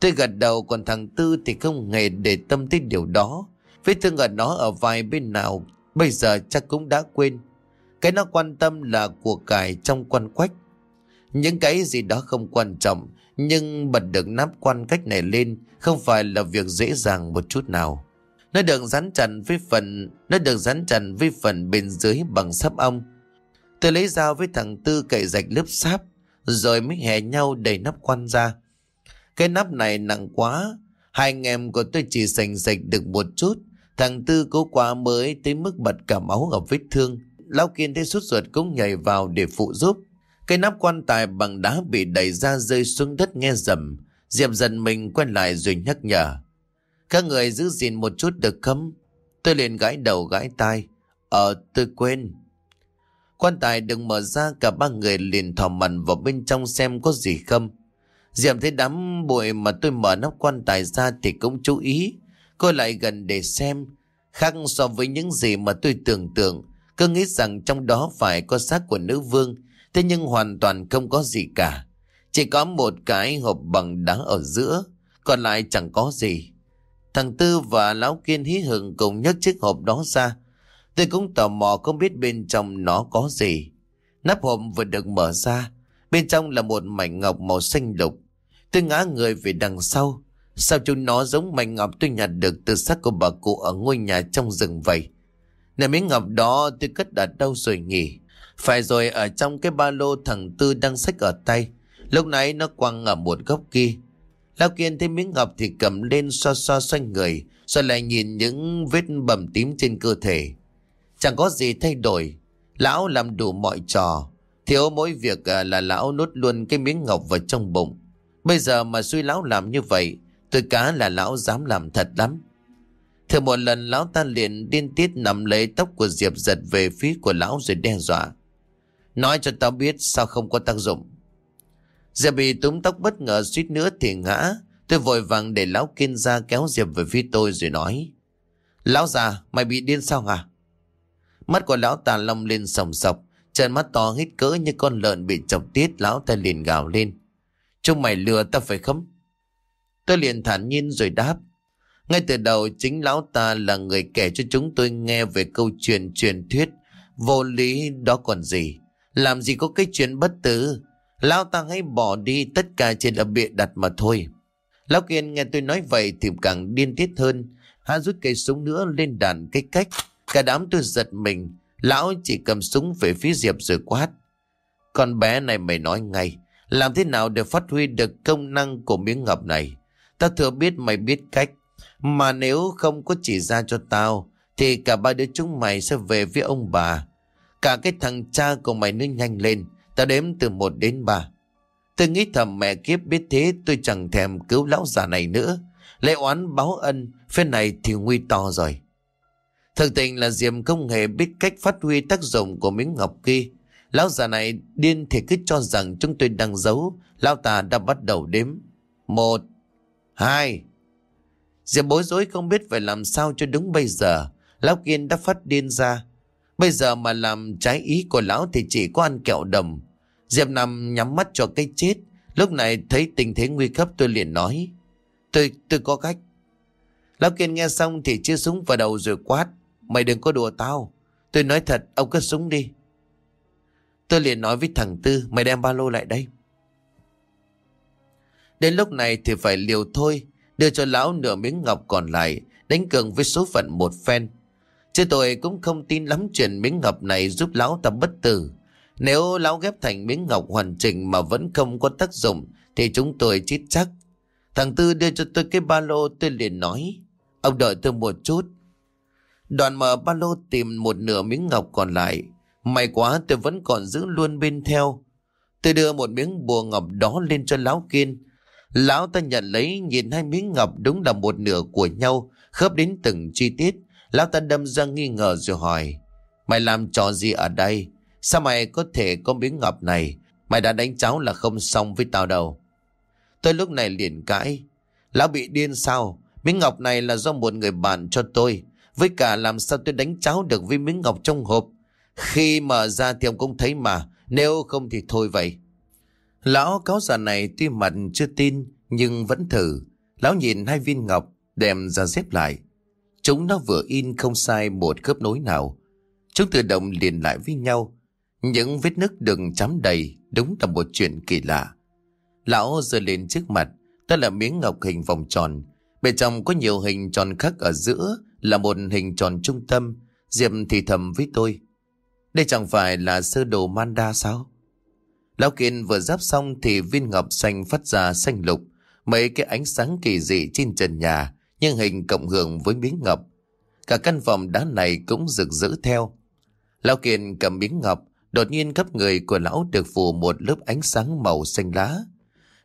Tôi gật đầu còn thằng Tư thì không hề để tâm tới điều đó. Vết thương ở nó ở vai bên nào bây giờ chắc cũng đã quên. Cái nó quan tâm là của cải trong quan quách. Những cái gì đó không quan trọng nhưng bật được nắp quan cách này lên không phải là việc dễ dàng một chút nào. Nó được dán chặt với phần nó được dán chặt với phần bên dưới bằng sáp ong. Tôi lấy dao với thằng Tư cậy rạch lớp sáp rồi mới hè nhau đẩy nắp quan ra. Cái nắp này nặng quá, hai anh em của tôi chỉ sành sạch được một chút. Thằng Tư cố quá mới tới mức bật cả máu ở vết thương. Lão Kiên thấy sút ruột cũng nhảy vào để phụ giúp. Cái nắp quan tài bằng đá bị đẩy ra rơi xuống đất nghe rầm. Diệp dần mình quay lại rồi nhắc nhở. Các người giữ gìn một chút được không? Tôi liền gãi đầu gãi tai. Ờ, tôi quên. Quan tài đừng mở ra cả ba người liền thò mặn vào bên trong xem có gì không. diệp thấy đám bụi mà tôi mở nắp quan tài ra thì cũng chú ý. Cô lại gần để xem. Khác so với những gì mà tôi tưởng tượng. Cứ nghĩ rằng trong đó phải có xác của nữ vương. Thế nhưng hoàn toàn không có gì cả. Chỉ có một cái hộp bằng đá ở giữa. Còn lại chẳng có gì. Thằng Tư và Lão Kiên hí hưởng cùng nhấc chiếc hộp đó ra. Tôi cũng tò mò không biết bên trong nó có gì. Nắp hộp vừa được mở ra. Bên trong là một mảnh ngọc màu xanh lục. Tôi ngã người về đằng sau. Sao chúng nó giống mảnh ngọc tôi nhặt được từ xác của bà cụ ở ngôi nhà trong rừng vậy? Nè miếng ngọc đó tôi cất đặt đâu rồi nhỉ? Phải rồi ở trong cái ba lô thằng Tư đang xách ở tay. Lúc nãy nó quăng ở một góc kia. Lão Kiên thấy miếng ngọc thì cầm lên xoa xoa xoay người. Rồi lại nhìn những vết bầm tím trên cơ thể. Chẳng có gì thay đổi. Lão làm đủ mọi trò. Thiếu mỗi việc à, là lão nốt luôn cái miếng ngọc vào trong bụng. Bây giờ mà suy lão làm như vậy, tôi cá là lão dám làm thật lắm. Thử một lần lão ta liền điên tiết nằm lấy tóc của Diệp giật về phía của lão rồi đe dọa. Nói cho tao biết sao không có tác dụng. Diệp bị túm tóc bất ngờ suýt nữa thì ngã. Tôi vội vàng để lão kiên ra kéo Diệp về phía tôi rồi nói. Lão già, mày bị điên sao hả? Mắt của lão tà long lên sòng sọc. Trần mắt to hít cỡ như con lợn bị chọc tiết lão ta liền gào lên. Chúng mày lừa ta phải không? Tôi liền thản nhiên rồi đáp. Ngay từ đầu chính lão ta là người kể cho chúng tôi nghe về câu chuyện truyền thuyết. Vô lý đó còn gì? Làm gì có cái chuyện bất tử? Lão ta hãy bỏ đi tất cả chỉ là bịa đặt mà thôi. Lão Kiên nghe tôi nói vậy thì càng điên tiết hơn. Hắn rút cây súng nữa lên đàn cái cách. Cả đám tôi giật mình. Lão chỉ cầm súng về phía Diệp rồi quát. Con bé này mày nói ngay. Làm thế nào để phát huy được công năng của miếng ngọc này? Ta thừa biết mày biết cách. Mà nếu không có chỉ ra cho tao, thì cả ba đứa chúng mày sẽ về với ông bà. Cả cái thằng cha của mày nó nhanh lên. Ta đếm từ một đến ba. Tôi nghĩ thầm mẹ kiếp biết thế tôi chẳng thèm cứu lão già này nữa. Lệ oán báo ân, phen này thì nguy to rồi. Thực tình là Diệm không hề biết cách phát huy tác dụng của miếng ngọc kia. Lão già này điên thì cứ cho rằng chúng tôi đang giấu. Lão ta đã bắt đầu đếm. Một, hai. Diệp bối rối không biết phải làm sao cho đúng bây giờ. Lão Kiên đã phát điên ra. Bây giờ mà làm trái ý của lão thì chỉ có ăn kẹo đầm. Diệp nằm nhắm mắt cho cái chết. Lúc này thấy tình thế nguy cấp tôi liền nói. Tôi, tôi có cách. Lão Kiên nghe xong thì chia súng vào đầu rồi quát. Mày đừng có đùa tao. Tôi nói thật, ông cất súng đi. Tôi liền nói với thằng Tư, mày đem ba lô lại đây. Đến lúc này thì phải liều thôi, đưa cho lão nửa miếng ngọc còn lại, đánh cường với số phận một phen. Chứ tôi cũng không tin lắm chuyện miếng ngọc này giúp lão ta bất tử. Nếu lão ghép thành miếng ngọc hoàn chỉnh mà vẫn không có tác dụng, thì chúng tôi chết chắc. Thằng Tư đưa cho tôi cái ba lô tôi liền nói, ông đợi tôi một chút. Đoàn mở ba lô tìm một nửa miếng ngọc còn lại, May quá tôi vẫn còn giữ luôn bên theo. Tôi đưa một miếng bùa ngọc đó lên cho lão kiên. Lão ta nhận lấy nhìn hai miếng ngọc đúng là một nửa của nhau, khớp đến từng chi tiết. Lão ta đâm ra nghi ngờ rồi hỏi, mày làm trò gì ở đây? Sao mày có thể có miếng ngọc này? Mày đã đánh cháu là không xong với tao đâu. Tôi lúc này liền cãi. Lão bị điên sao? Miếng ngọc này là do một người bạn cho tôi. Với cả làm sao tôi đánh cháu được với miếng ngọc trong hộp. Khi mở ra thì ông cũng thấy mà. Nếu không thì thôi vậy. Lão cáo già này tuy mặt chưa tin nhưng vẫn thử. Lão nhìn hai viên ngọc đem ra xếp lại. Chúng nó vừa in không sai một khớp nối nào. Chúng tự động liền lại với nhau. Những vết nứt đừng chấm đầy đúng là một chuyện kỳ lạ. Lão giơ lên trước mặt, đó là miếng ngọc hình vòng tròn. Bên trong có nhiều hình tròn khác ở giữa là một hình tròn trung tâm. Diệp thì thầm với tôi. Đây chẳng phải là sơ đồ manda sao? Lão Kiên vừa giáp xong thì viên ngọc xanh phát ra xanh lục. Mấy cái ánh sáng kỳ dị trên trần nhà, nhưng hình cộng hưởng với miếng ngọc. Cả căn phòng đá này cũng rực rỡ theo. Lão Kiên cầm miếng ngọc, đột nhiên khắp người của lão được phủ một lớp ánh sáng màu xanh lá.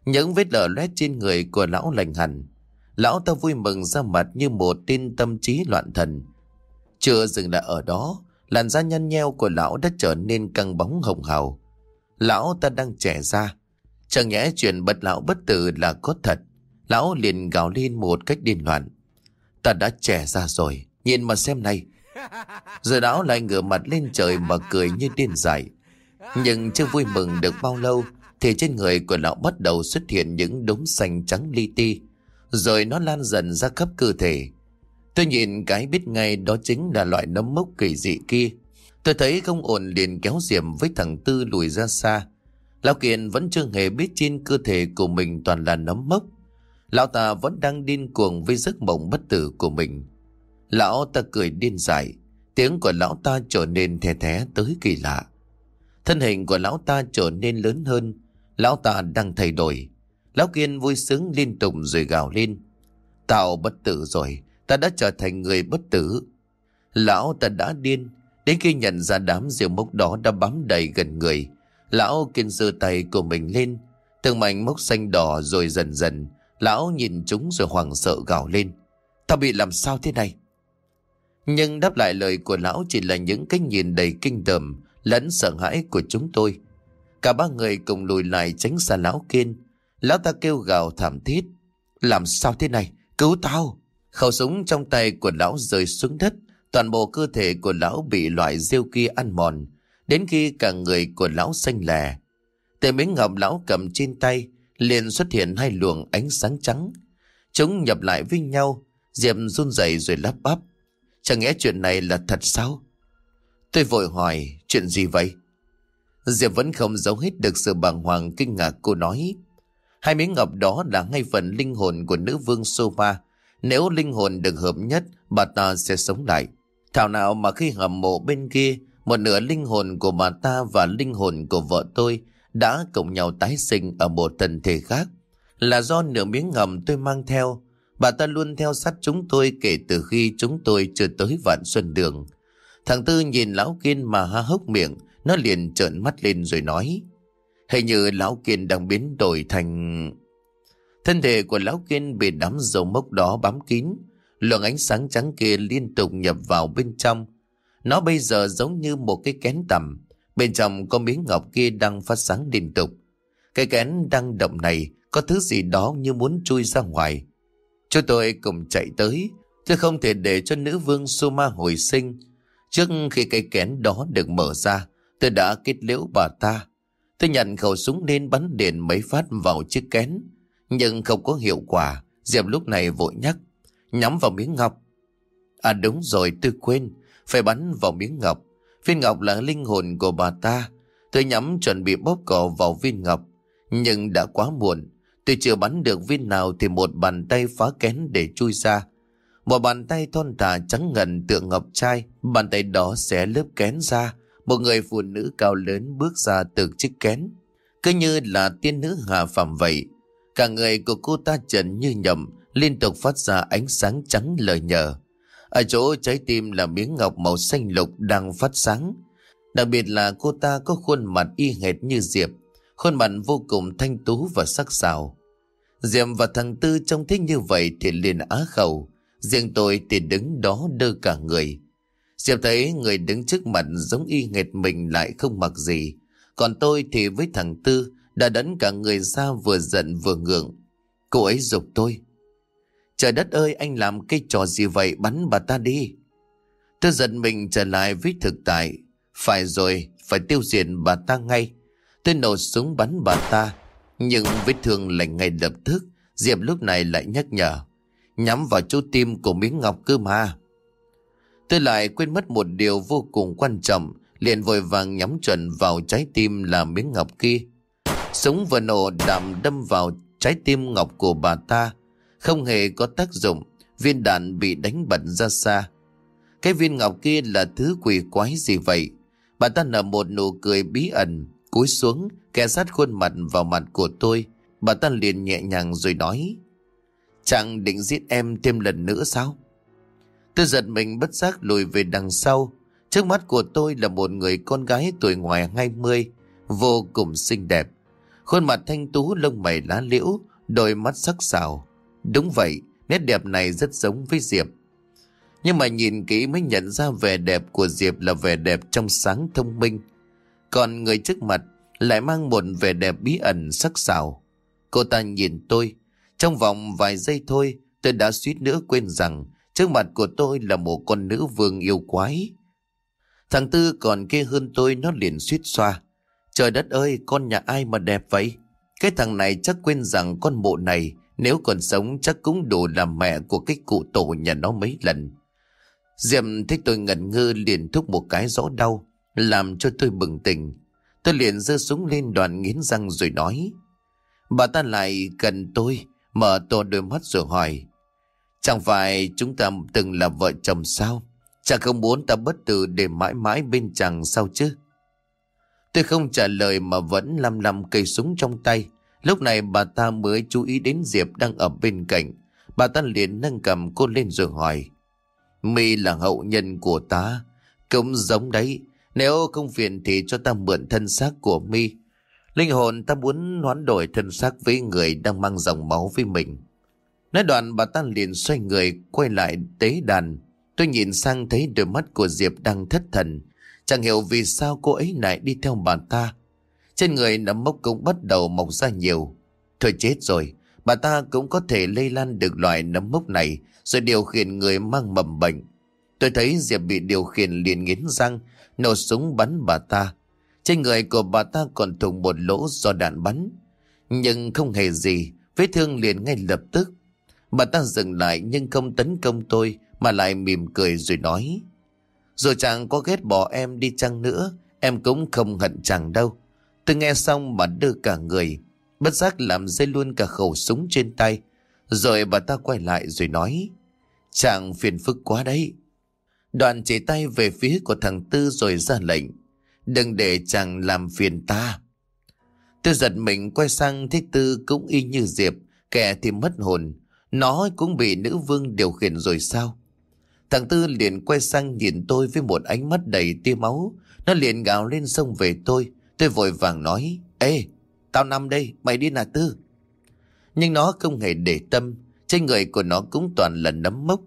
Những vết lở loét trên người của lão lành hẳn. Lão ta vui mừng ra mặt như một tin tâm trí loạn thần. Chưa dừng lại ở đó, làn da nhăn nheo của lão đã trở nên căng bóng hồng hào. Lão ta đang trẻ ra. Chẳng nhẽ chuyện bật lão bất tử là có thật. Lão liền gào lên một cách điên loạn. Ta đã trẻ ra rồi, nhìn mà xem này. Rồi lão lại ngửa mặt lên trời mà cười như điên dại. Nhưng chưa vui mừng được bao lâu thì trên người của lão bắt đầu xuất hiện những đốm xanh trắng li ti. Rồi nó lan dần ra khắp cơ thể. Tôi nhìn cái biết ngay đó chính là loại nấm mốc kỳ dị kia. Tôi thấy không ổn liền kéo diệm với thằng Tư lùi ra xa. Lão Kiên vẫn chưa hề biết trên cơ thể của mình toàn là nấm mốc. Lão ta vẫn đang điên cuồng với giấc mộng bất tử của mình. Lão ta cười điên dại. Tiếng của lão ta trở nên thè thé tới kỳ lạ. Thân hình của lão ta trở nên lớn hơn. Lão ta đang thay đổi. Lão Kiên vui sướng liên tục rồi gào lên. Tao bất tử rồi. Ta đã trở thành người bất tử. Lão ta đã điên. Đến khi nhận ra đám rượu mốc đó đã bám đầy gần người. Lão Kiên giơ tay của mình lên. Từng mảnh mốc xanh đỏ rồi dần dần. Lão nhìn chúng rồi hoảng sợ gào lên. Tao bị làm sao thế này? Nhưng đáp lại lời của lão chỉ là những cái nhìn đầy kinh tởm, lẫn sợ hãi của chúng tôi. Cả ba người cùng lùi lại tránh xa lão kiên. Lão ta kêu gào thảm thiết. Làm sao thế này? Cứu tao! Khẩu súng trong tay của lão rơi xuống đất. Toàn bộ cơ thể của lão bị loại rêu kia ăn mòn. Đến khi cả người của lão xanh lè. Tề miếng ngọc lão cầm trên tay liền xuất hiện hai luồng ánh sáng trắng. Chúng nhập lại với nhau. Diệp run rẩy rồi lắp bắp. Chẳng nghe chuyện này là thật sao? Tôi vội hỏi, chuyện gì vậy? Diệp vẫn không giấu hết được sự bàng hoàng kinh ngạc cô nói. Hai miếng ngọc đó là ngay phần linh hồn của nữ vương Sova. Nếu linh hồn được hợp nhất, bà ta sẽ sống lại. Thảo nào mà khi hầm mộ bên kia, một nửa linh hồn của bà ta và linh hồn của vợ tôi đã cùng nhau tái sinh ở một thân thể khác. Là do nửa miếng ngầm tôi mang theo, Bà ta luôn theo sát chúng tôi kể từ khi chúng tôi chưa tới vạn xuân đường. Thằng Tư nhìn Lão Kiên mà ha hốc miệng, nó liền trợn mắt lên rồi nói. Hình như Lão Kiên đang biến đổi thành... Thân thể của Lão Kiên bị đám dầu mốc đó bám kín. Luồng ánh sáng trắng kia liên tục nhập vào bên trong. Nó bây giờ giống như một cái kén tầm. Bên trong có miếng ngọc kia đang phát sáng liên tục. Cái kén đang động này có thứ gì đó như muốn chui ra ngoài. Chúng tôi cùng chạy tới. Tôi không thể để cho nữ vương Soma hồi sinh. Trước khi cây kén đó được mở ra, tôi đã kết liễu bà ta. Tôi nhận khẩu súng lên bắn điện mấy phát vào chiếc kén. Nhưng không có hiệu quả. Diệp lúc này vội nhắc. Nhắm vào miếng ngọc. À đúng rồi tôi quên. Phải bắn vào miếng ngọc. Viên ngọc là linh hồn của bà ta. Tôi nhắm chuẩn bị bóp cò vào viên ngọc. Nhưng đã quá muộn. Tôi chưa bắn được viên nào thì một bàn tay phá kén để chui ra. Một bàn tay thon thả trắng ngần tượng ngọc trai, bàn tay đó sẽ lớp kén ra. Một người phụ nữ cao lớn bước ra từ chiếc kén. Cứ như là tiên nữ hạ phàm vậy. Cả người của cô ta trần như nhầm, liên tục phát ra ánh sáng trắng lời nhờ. Ở chỗ trái tim là miếng ngọc màu xanh lục đang phát sáng. Đặc biệt là cô ta có khuôn mặt y hệt như Diệp. khuôn mặt vô cùng thanh tú và sắc sảo. Diệp và thằng Tư trông thích như vậy thì liền á khẩu, riêng tôi thì đứng đó đơ cả người. Diệp thấy người đứng trước mặt giống y hệt mình lại không mặc gì, còn tôi thì với thằng Tư đã đấn cả người ra vừa giận vừa ngượng. Cô ấy dục tôi. Trời đất ơi anh làm cái trò gì vậy bắn bà ta đi. Tôi giận mình trở lại với thực tại. Phải rồi, phải tiêu diệt bà ta ngay. Tôi nổ súng bắn bà ta. Nhưng vết thương lành ngay lập tức. Diệp lúc này lại nhắc nhở. Nhắm vào chỗ tim của miếng ngọc cơ mà. Tôi lại quên mất một điều vô cùng quan trọng. Liền vội vàng nhắm chuẩn vào trái tim là miếng ngọc kia. Súng vừa nổ đạm đâm vào trái tim ngọc của bà ta. Không hề có tác dụng. Viên đạn bị đánh bật ra xa. Cái viên ngọc kia là thứ quỷ quái gì vậy? Bà ta nở một nụ cười bí ẩn, cúi xuống, Kẻ sát khuôn mặt vào mặt của tôi. Bà ta liền nhẹ nhàng rồi nói. Chẳng định giết em thêm lần nữa sao? Tôi giật mình bất giác lùi về đằng sau. Trước mắt của tôi là một người con gái tuổi ngoài 20, vô cùng xinh đẹp. Khuôn mặt thanh tú lông mày lá liễu, đôi mắt sắc sảo. Đúng vậy, nét đẹp này rất giống với Diệp. Nhưng mà nhìn kỹ mới nhận ra vẻ đẹp của Diệp là vẻ đẹp trong sáng thông minh. Còn người trước mặt lại mang một vẻ đẹp bí ẩn sắc sảo. Cô ta nhìn tôi. Trong vòng vài giây thôi tôi đã suýt nữa quên rằng trước mặt của tôi là một con nữ vương yêu quái. Thằng Tư còn kia hơn tôi nó liền suýt xoa. Trời đất ơi con nhà ai mà đẹp vậy? Cái thằng này chắc quên rằng con mộ này nếu còn sống chắc cũng đủ làm mẹ của cái cụ tổ nhà nó mấy lần. Diệm thấy tôi ngẩn ngơ liền thúc một cái rõ đau, làm cho tôi bừng tỉnh. Tôi liền giơ súng lên đoàn nghiến răng rồi nói. Bà ta lại gần tôi, mở to đôi mắt rồi hỏi. Chẳng phải chúng ta từng là vợ chồng sao? Chẳng không muốn ta bất tử để mãi mãi bên chàng sao chứ? Tôi không trả lời mà vẫn lăm lăm cây súng trong tay. Lúc này bà ta mới chú ý đến Diệp đang ở bên cạnh. Bà ta liền nâng cầm cô lên rồi hỏi. Mi là hậu nhân của ta. Cũng giống đấy. Nếu không phiền thì cho ta mượn thân xác của Mi. Linh hồn ta muốn hoán đổi thân xác với người đang mang dòng máu với mình. Nói đoạn, bà ta liền xoay người quay lại tế đàn. Tôi nhìn sang thấy đôi mắt của Diệp đang thất thần. Chẳng hiểu vì sao cô ấy lại đi theo bà ta. Trên người nấm mốc cũng bắt đầu mọc ra nhiều. Thôi chết rồi, bà ta cũng có thể lây lan được loại nấm mốc này rồi điều khiển người mang mầm bệnh. Tôi thấy Diệp bị điều khiển liền nghiến răng, nổ súng bắn bà ta. Trên người của bà ta còn thủng một lỗ do đạn bắn. Nhưng không hề gì, vết thương liền ngay lập tức. Bà ta dừng lại nhưng không tấn công tôi mà lại mỉm cười rồi nói. Rồi chàng có ghét bỏ em đi chăng nữa, em cũng không hận chàng đâu. Tôi nghe xong bà đưa cả người, bất giác làm dây luôn cả khẩu súng trên tay. Rồi bà ta quay lại rồi nói Chàng phiền phức quá đấy. Đoàn chỉ tay về phía của thằng Tư rồi ra lệnh Đừng để chàng làm phiền ta. Tôi giật mình quay sang thấy Tư cũng y như Diệp Kẻ thì mất hồn. Nó cũng bị nữ vương điều khiển rồi sao? Thằng Tư liền quay sang nhìn tôi với một ánh mắt đầy tia máu. Nó liền gào lên sông về tôi. Tôi vội vàng nói, Ê, tao nằm đây, mày đi nào Tư. Nhưng nó không hề để tâm, Trên người của nó cũng toàn là nấm mốc.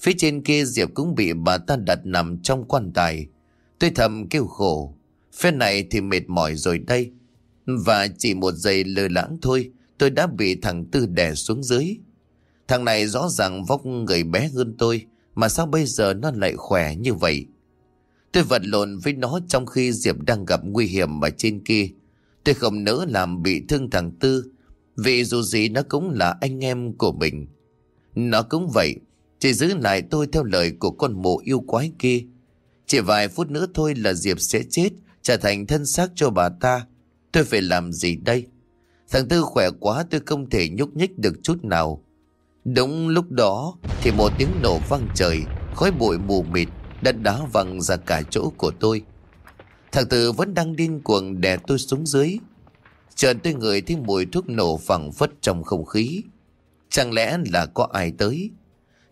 Phía trên kia Diệp cũng bị bà ta đặt nằm trong quan tài. Tôi thầm kêu khổ Phen này thì mệt mỏi rồi đây. Và chỉ một giây lơ lãng thôi, Tôi đã bị thằng Tư đè xuống dưới. Thằng này rõ ràng vóc người bé hơn tôi, Mà sao bây giờ nó lại khỏe như vậy? Tôi vật lộn với nó trong khi Diệp đang gặp nguy hiểm ở trên kia Tôi không nỡ làm bị thương thằng Tư vì dù gì nó cũng là anh em của mình. Nó cũng vậy, chỉ giữ lại tôi theo lời của con mụ yêu quái kia. Chỉ vài phút nữa thôi là Diệp sẽ chết, trở thành thân xác cho bà ta. Tôi phải làm gì đây? Thằng Tư khỏe quá tôi không thể nhúc nhích được chút nào. Đúng lúc đó thì một tiếng nổ vang trời, khói bụi mù mịt, đất đá văng ra cả chỗ của tôi. Thằng Tư vẫn đang điên cuồng đè tôi xuống dưới. Chợt tôi ngửi thấy mùi thuốc nổ phẳng phất trong không khí. Chẳng lẽ là có ai tới?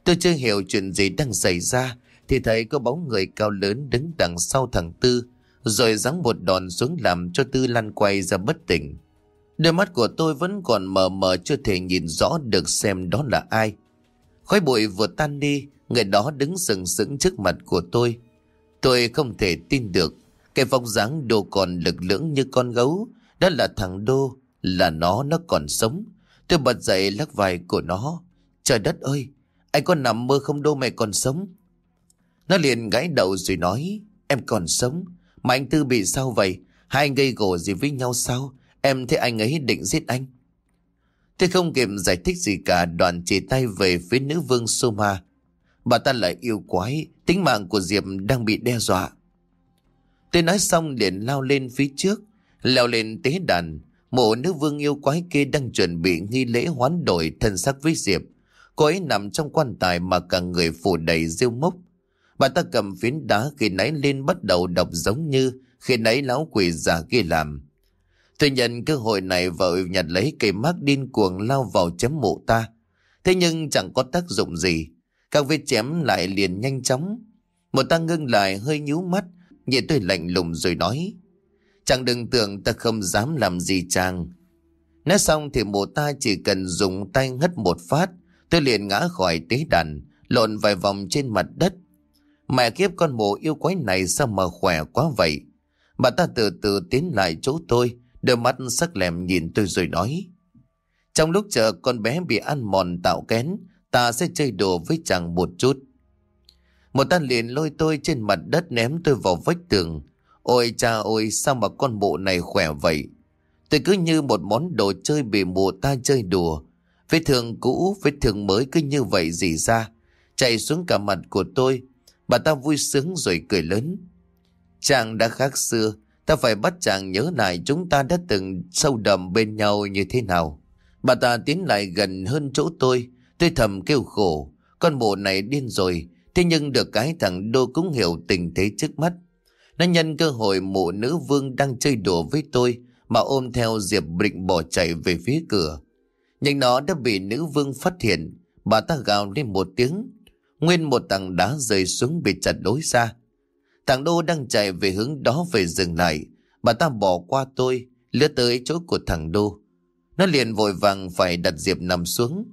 Tôi chưa hiểu chuyện gì đang xảy ra, thì thấy có bóng người cao lớn đứng đằng sau thằng Tư, rồi giáng một đòn xuống làm cho Tư lăn quay ra bất tỉnh. Đôi mắt của tôi vẫn còn mờ mờ chưa thể nhìn rõ được xem đó là ai. Khói bụi vừa tan đi, người đó đứng sừng sững trước mặt của tôi. Tôi không thể tin được, cái vóc dáng đồ còn lực lưỡng như con gấu, đó là thằng Đô, là nó, nó còn sống. Tôi bật dậy lắc vai của nó. Trời đất ơi, anh có nằm mơ không Đô mày còn sống? Nó liền gãi đầu rồi nói, em còn sống, mà anh Tư bị sao vậy? Hai anh gây gổ gì với nhau sao? Em thấy anh ấy định giết anh. Tôi không kịp giải thích gì cả đoàn chỉ tay về phía nữ vương Soma. Bà ta lại yêu quái, tính mạng của Diệp đang bị đe dọa. Tôi nói xong liền lao lên phía trước, leo lên tế đàn. Mộ nữ vương yêu quái kia đang chuẩn bị nghi lễ hoán đổi thân xác với Diệp. Cô ấy nằm trong quan tài mà cả người phủ đầy rêu mốc. Bà ta cầm phiến đá khi nãy lên bắt đầu đọc giống như khi nãy lão quỷ già kia làm. Tôi nhận cơ hội này vợ nhặt lấy cây mác điên cuồng lao vào chém mộ ta. Thế nhưng chẳng có tác dụng gì. Các vết chém lại liền nhanh chóng. Một ta ngưng lại hơi nhíu mắt, nhìn tôi lạnh lùng rồi nói. Chàng đừng tưởng ta không dám làm gì chàng. Nói xong thì mộ ta chỉ cần dùng tay ngất một phát, tôi liền ngã khỏi tế đàn, lộn vài vòng trên mặt đất. Mẹ kiếp con mộ yêu quái này sao mà khỏe quá vậy? Bà ta từ từ tiến lại chỗ tôi, đôi mắt sắc lẹm nhìn tôi rồi nói. Trong lúc chờ con bé bị ăn mòn tạo kén, ta sẽ chơi đồ với chàng một chút. Một tan liền lôi tôi trên mặt đất ném tôi vào vách tường. Ôi cha ơi sao mà con bộ này khỏe vậy? Tôi cứ như một món đồ chơi bị mùa ta chơi đùa. Vết thương cũ, vết thương mới cứ như vậy dì ra. Chạy xuống cả mặt của tôi. Bà ta vui sướng rồi cười lớn. Chàng đã khác xưa. Ta phải bắt chàng nhớ lại chúng ta đã từng sâu đầm bên nhau như thế nào. Bà ta tiến lại gần hơn chỗ tôi. Tôi thầm kêu khổ. Con bộ này điên rồi. Thế nhưng được cái thằng Đô cũng hiểu tình thế trước mắt. Nó nhân cơ hội mụ nữ vương đang chơi đùa với tôi, mà ôm theo Diệp bịnh bỏ chạy về phía cửa. Nhưng nó đã bị nữ vương phát hiện. Bà ta gào lên một tiếng. Nguyên một tảng đá rơi xuống bị chặt đối ra. Thằng Đô đang chạy về hướng đó về dừng lại. Bà ta bỏ qua tôi, lướt tới chỗ của thằng Đô. Nó liền vội vàng phải đặt Diệp nằm xuống.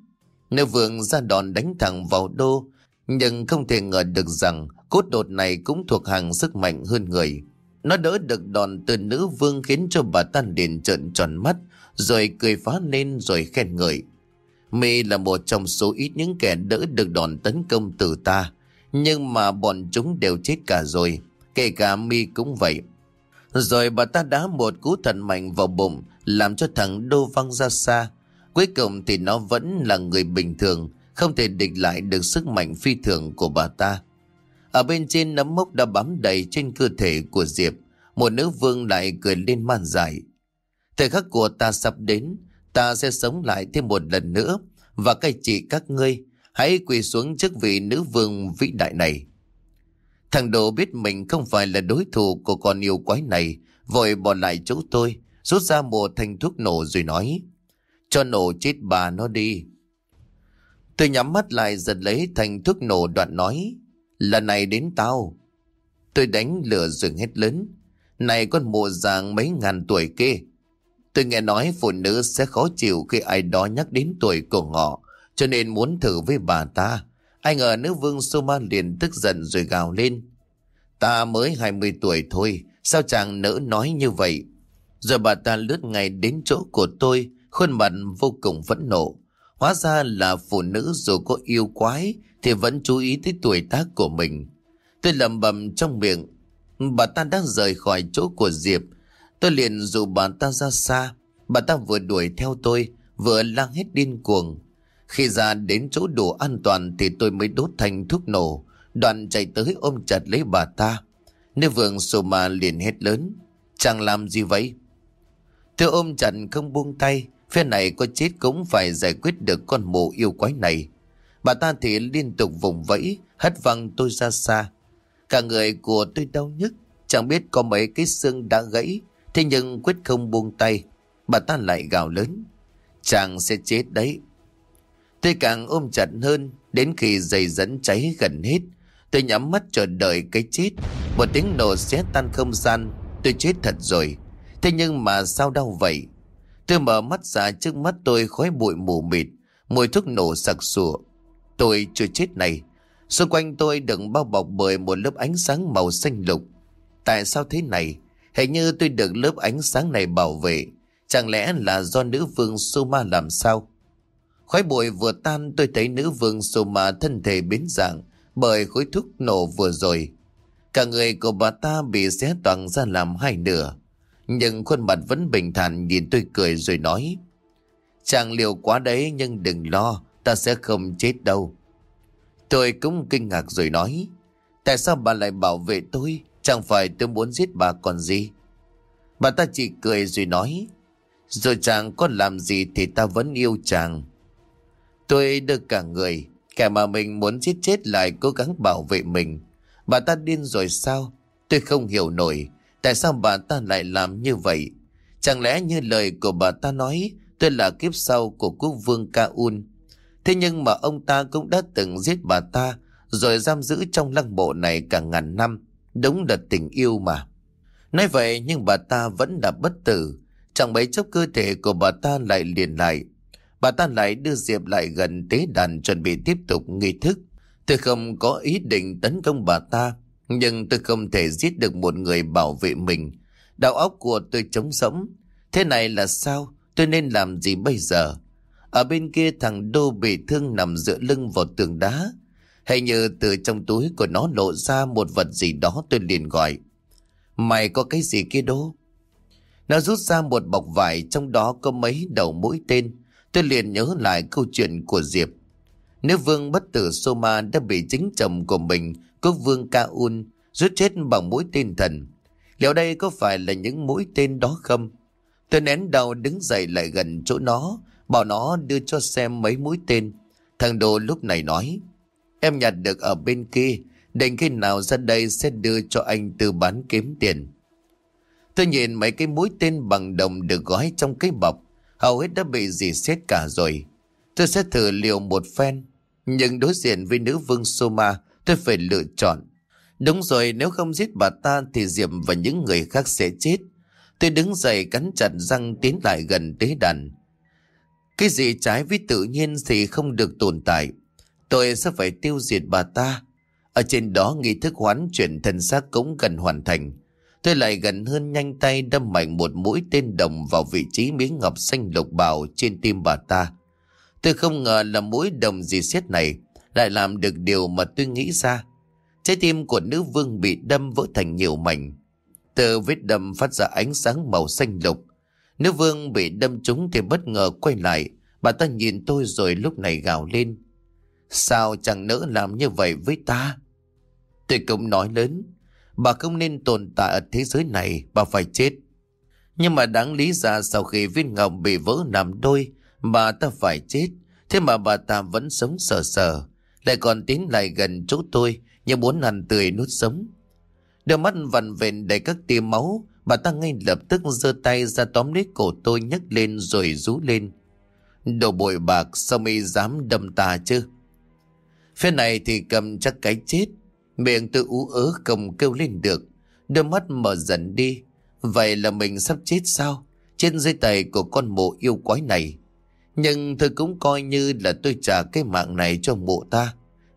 Nếu vượng ra đòn đánh thẳng vào Đô, nhưng không thể ngờ được rằng cốt đột này cũng thuộc hàng sức mạnh hơn người. Nó đỡ được đòn từ nữ vương khiến cho bà ta liền trợn tròn mắt, rồi cười phá lên rồi khen ngợi. Mê là một trong số ít những kẻ đỡ được đòn tấn công từ ta, nhưng mà bọn chúng đều chết cả rồi, kể cả Mi cũng vậy. Rồi bà ta đá một cú thần mạnh vào bụng, làm cho thằng Đô văng ra xa. Cuối cùng thì nó vẫn là người bình thường, không thể địch lại được sức mạnh phi thường của bà ta. Ở bên trên nấm mốc đã bám đầy trên cơ thể của Diệp, một nữ vương lại cười lên man dại. Thời khắc của ta sắp đến, ta sẽ sống lại thêm một lần nữa, và cai trị các ngươi, hãy quỳ xuống trước vị nữ vương vĩ đại này. Thằng Đồ biết mình không phải là đối thủ của con yêu quái này, vội bỏ lại chỗ tôi, rút ra một thanh thuốc nổ rồi nói, cho nổ chết bà nó đi. Tôi nhắm mắt lại giật lấy thanh thuốc nổ đoạn nói. Lần này đến tao. Tôi đánh lửa rừng hết lớn. Này con mùa giàng mấy ngàn tuổi kia. Tôi nghe nói phụ nữ sẽ khó chịu khi ai đó nhắc đến tuổi của họ. Cho nên muốn thử với bà ta. Ai ngờ nữ vương Soma liền tức giận rồi gào lên. Ta mới 20 tuổi thôi. Sao chàng nỡ nói như vậy? Rồi bà ta lướt ngay đến chỗ của tôi. Khuôn mặt vô cùng phẫn nộ. Hóa ra là phụ nữ dù có yêu quái thì vẫn chú ý tới tuổi tác của mình. Tôi lầm bầm trong miệng. Bà ta đang rời khỏi chỗ của Diệp. Tôi liền dụ bà ta ra xa. Bà ta vừa đuổi theo tôi, vừa lang hết điên cuồng. Khi ra đến chỗ đủ an toàn thì tôi mới đốt thành thuốc nổ. Đoàn chạy tới ôm chặt lấy bà ta. Nếu vượng sổ mà liền hét lớn. chàng làm gì vậy? Tôi ôm chặt không buông tay. Phía này có chết cũng phải giải quyết được con mụ yêu quái này. Bà ta thì liên tục vùng vẫy, hất văng tôi ra xa. Cả người của tôi đau nhức, chẳng biết có mấy cái xương đã gãy, thế nhưng quyết không buông tay. Bà ta lại gào lớn, chàng sẽ chết đấy. Tôi càng ôm chặt hơn, đến khi dây dẫn cháy gần hết. Tôi nhắm mắt chờ đợi cái chết, một tiếng nổ xé tan không gian, tôi chết thật rồi. Thế nhưng mà sao đau vậy? Tôi mở mắt ra trước mắt tôi khói bụi mù mịt, mùi thuốc nổ sặc sụa. Tôi chưa chết này. Xung quanh tôi đựng bao bọc bởi một lớp ánh sáng màu xanh lục. Tại sao thế này? Hình như tôi được lớp ánh sáng này bảo vệ. Chẳng lẽ là do nữ vương Soma làm sao? Khói bụi vừa tan tôi thấy nữ vương Soma thân thể biến dạng bởi khối thuốc nổ vừa rồi. Cả người của bà ta bị xé toang ra làm hai nửa. Nhưng khuôn mặt vẫn bình thản nhìn tôi cười rồi nói. Chàng liều quá đấy nhưng đừng lo, ta sẽ không chết đâu. Tôi cũng kinh ngạc rồi nói. Tại sao bà lại bảo vệ tôi? Chẳng phải tôi muốn giết bà còn gì? Bà ta chỉ cười rồi nói. Rồi chàng có làm gì thì ta vẫn yêu chàng. Tôi được cả người, kẻ mà mình muốn giết chết lại cố gắng bảo vệ mình. Bà ta điên rồi sao? Tôi không hiểu nổi. Tại sao bà ta lại làm như vậy? Chẳng lẽ như lời của bà ta nói tôi là kiếp sau của quốc vương Ca Un? Thế nhưng mà ông ta cũng đã từng giết bà ta rồi giam giữ trong lăng mộ này cả ngàn năm. Đúng là tình yêu mà. Nói vậy nhưng bà ta vẫn đã bất tử. Chẳng mấy chốc cơ thể của bà ta lại liền lại. Bà ta lại đưa Diệp lại gần tế đàn chuẩn bị tiếp tục nghi thức. Tôi không có ý định tấn công bà ta. Nhưng tôi không thể giết được một người bảo vệ mình. Đầu óc của tôi trống rỗng. Thế này là sao? Tôi nên làm gì bây giờ? Ở bên kia thằng Đô bị thương nằm dựa lưng vào tường đá. Hay như từ trong túi của nó lộ ra một vật gì đó tôi liền gọi. Mày có cái gì kia Đô? Nó rút ra một bọc vải, trong đó có mấy đầu mũi tên. Tôi liền nhớ lại câu chuyện của Diệp. Nếu vương bất tử Soma đã bị chính chồng của mình quốc vương Kaun rút chết bằng mũi tên thần. Liệu đây có phải là những mũi tên đó không? Tôi nén đầu đứng dậy lại gần chỗ nó, bảo nó đưa cho xem mấy mũi tên. Thằng Đồ lúc này nói, em nhặt được ở bên kia, định khi nào ra đây sẽ đưa cho anh tư bán kiếm tiền. Tôi nhìn mấy cái mũi tên bằng đồng được gói trong cái bọc, hầu hết đã bị dì xét cả rồi. Tôi sẽ thử liều một phen, nhưng đối diện với nữ vương Soma, tôi phải lựa chọn. Đúng rồi, nếu không giết bà ta thì Diệm và những người khác sẽ chết. Tôi đứng dậy cắn chặt răng tiến lại gần tế đàn. Cái gì trái với tự nhiên thì không được tồn tại. Tôi sẽ phải tiêu diệt bà ta. Ở trên đó nghi thức hoán chuyển thân xác cũng gần hoàn thành. Tôi lại gần hơn nhanh tay đâm mạnh một mũi tên đồng vào vị trí miếng ngọc xanh lục bào trên tim bà ta. Tôi không ngờ là mũi đồng gì xét này lại làm được điều mà tôi nghĩ ra. Trái tim của nữ vương bị đâm vỡ thành nhiều mảnh. Từ vết đâm phát ra ánh sáng màu xanh lục. Nữ vương bị đâm trúng thì bất ngờ quay lại. Bà ta nhìn tôi rồi lúc này gào lên. Sao chẳng nỡ làm như vậy với ta? Tôi cũng nói lớn. Bà không nên tồn tại ở thế giới này, bà phải chết. Nhưng mà đáng lý ra sau khi viên ngọc bị vỡ làm đôi, bà ta phải chết. Thế mà bà ta vẫn sống sờ sờ, lại còn tiến lại gần chỗ tôi như muốn ăn tươi nuốt sống. Đôi mắt vằn vện đầy các tia máu, bà ta ngay lập tức giơ tay ra tóm lấy cổ tôi nhấc lên rồi rú lên. Đồ bội bạc sao mi dám đâm ta chứ? Phía này thì cầm chắc cái chết, miệng tự ú ớ không kêu lên được, đôi mắt mở dần đi. Vậy là mình sắp chết sao? Trên dưới tay của con mộ yêu quái này. Nhưng tôi cũng coi như là tôi trả cái mạng này cho mộ ta.